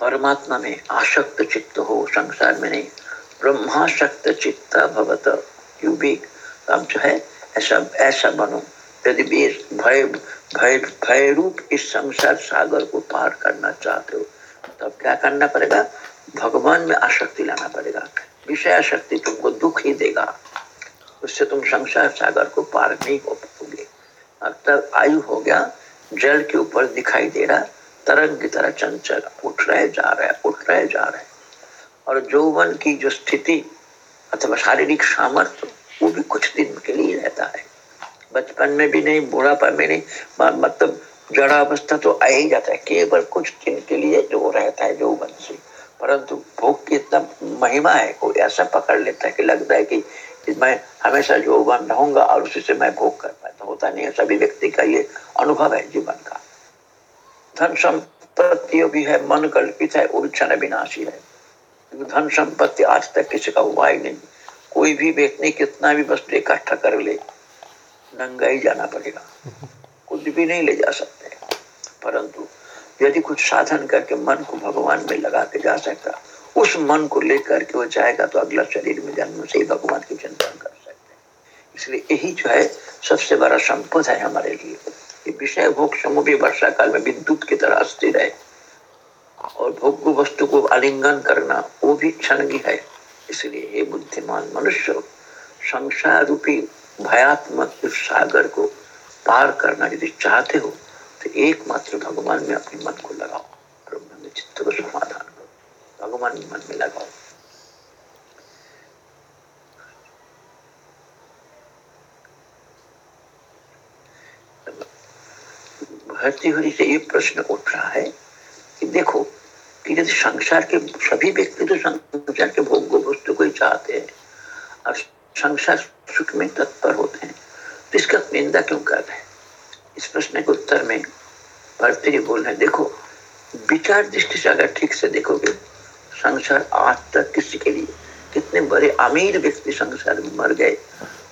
S1: परमात्मा में आशक्त चित्त हो, संसार में नहीं, ब्रह्माशक्त चित्त भवत। यू भी अब जो है, ऐसा ऐसा बनो। यदि भय भय भय रूप इस संसार सागर को पार करना चाहते हो, तब क्या करना पड़ेगा? भगवान में आसक्ति लाना पड़ेगा। विषय शक्ति तुमको दुख ही देगा। उससे तुम संसार सागर को पार नहीं हो पाओगे। अब तक आयु हो गया, जल के ऊपर दिखाई दे रहा तरंग की तरह चंचल उठ रहे, जा रहे, उठ रहे, जा रहे। और जौवन की जो स्थिति, अथवा शारीरिक सामर्थ्य, वो भी कुछ दिन के लिए रहता है। बचपन में भी नहीं बुढ़ापन में नहीं मतलब जड़ा अवस्था तो आ ही जाता है। केवल कुछ दिन के लिए जो रहता है जौवन से। परंतु भोग की इतना महिमा है, कोई ऐसा पकड़ लेता है कि लगता है कि मैं हमेशा जौवन रहूँगा और उसी से मैं भोग कर पाता होता नहीं है, सभी व्यक्ति का ये अनुभव है जीवन का। धन संपत्ति भी है मन कल्पित है क्षण विनाशी है। धन संपत्ति आज तक किसी का हुआ ही नहीं। कोई भी व्यक्ति कितना भी वस्तु इकट्ठा कर ले, नंगा ही जाना पड़ेगा। कुछ भी नहीं ले जा सकते। परंतु यदि कुछ साधन करके मन को भगवान में लगा के जा सकता, उस मन को लेकर के वो जाएगा तो अगला शरीर में जन्म से ही भगवान की चिंतन कर सकते इसलिए यही जो है, सबसे बड़ा संपद है हमारे लिए। विषय भोग समूह भी वर्षा काल में विद्युत की तरह स्थिर है। और भोग वस्तु को आलिंगन करना, वो भी क्षण की है। इसलिए ये बुद्धिमान मनुष्य संसार रूपी भयात्मक उस सागर को पार करना यदि चाहते हो तो एकमात्र भगवान में अपने मन को लगाओ। में चित्त को समाधान करो। भगवान मन में लगाओ। भर्तृहरि से ये प्रश्न उठ रहा है कि देखो कि यदि संसार के सभी व्यक्ति तो संसार के भोग वस्तु को ही चाहते हैं। और संसार सुख में तत्पर होते हैं। तो इसका निंदा क्यों कर रहे हैं? इस प्रश्न के उत्तर में भर्तृ बोल रहे देखो, विचार दृष्टि से अगर ठीक से देखोगे, संसार आज तक किसी के लिए कितने बड़े अमीर व्यक्ति संसार में मर गए,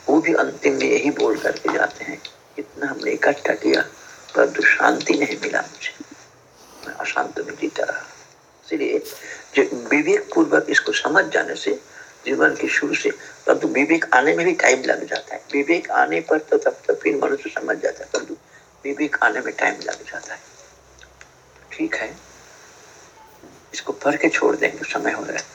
S1: वो भी अंतिम में यही बोल करके जाते हैं कितना हमने इकट्ठा किया परंतु शांति नहीं मिला मुझे। अशांत में जीता रहा। इसलिए विवेक पूर्वक इसको समझ जाने से, जीवन की शुरू से, परंतु विवेक आने में भी टाइम लग जाता है। विवेक आने पर तो तब तक फिर मनुष्य समझ जाता है, परंतु विवेक आने में टाइम लग जाता है। ठीक है। इसको पढ़ के छोड़ देंगे समय हो रहा है।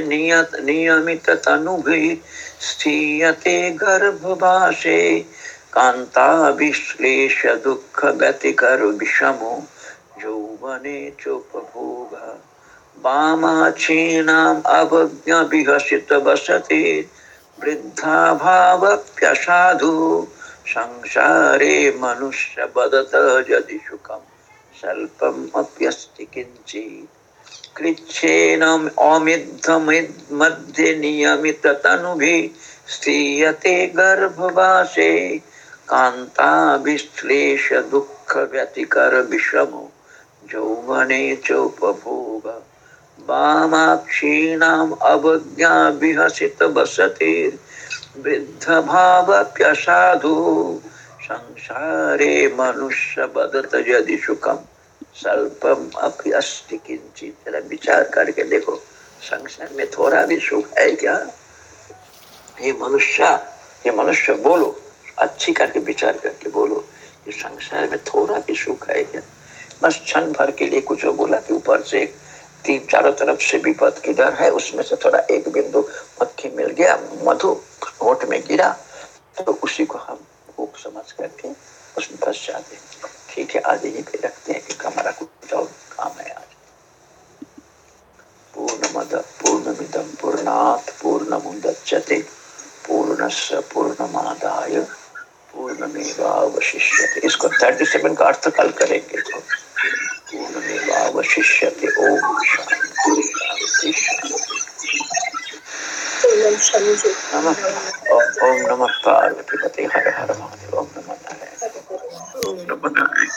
S1: नियत नियमित तनुभि स्थीयते गर्भभाषे कांता विश्लेष दुख व्यतिकर विषमो। यौवने चोपभोग। वामाक्षीणाम् संसारे मनुष्य बदत यदि सुखम। स्वल्पम अप्यस्ति किंचित कृच्छेन अमिद्धमिद् नियमित तनुभि स्थीयते गर्भवासे। दुख व्यतिकर चोपभोग। अवज्ञा विहसित संसारे मनुष्य बदत यदि सुखम स्वल्पम अपि अस्ति किंचित विचार करके देखो, संसार में थोड़ा भी सुख है क्या? ये मनुष्य ये मनुष्य, बोलो। अच्छी करके, विचार करके बोलो, ये संसार में थोड़ा भी सुख है क्या? बस क्षण भर के लिए कुछ बोला कि ऊपर से तीन चारों तरफ़ से विपद की डर है, उसमें से थोड़ा एक बिंदु मक्खी मिल गया, मधु होठ में गिरा तो उसी को हम भूख समझ करके उसमें फंस जाते ठीक है, आज यही पे रखते हैं कि हमारा कुछ और काम है आज। पूर्ण मद पूर्ण मिदम पूर्णात पूर्ण मुदच्यते पूर्णस्य पूर्णमादाय। इसको थर्टी सेवन का अर्थ कल करेंगे। इसको पूर्णमेवावशिष्य ओम शांति। ओम नमः पार्वती पते। हर हर महादेव। ओम नमः नारायण। ओम नमः नारायण।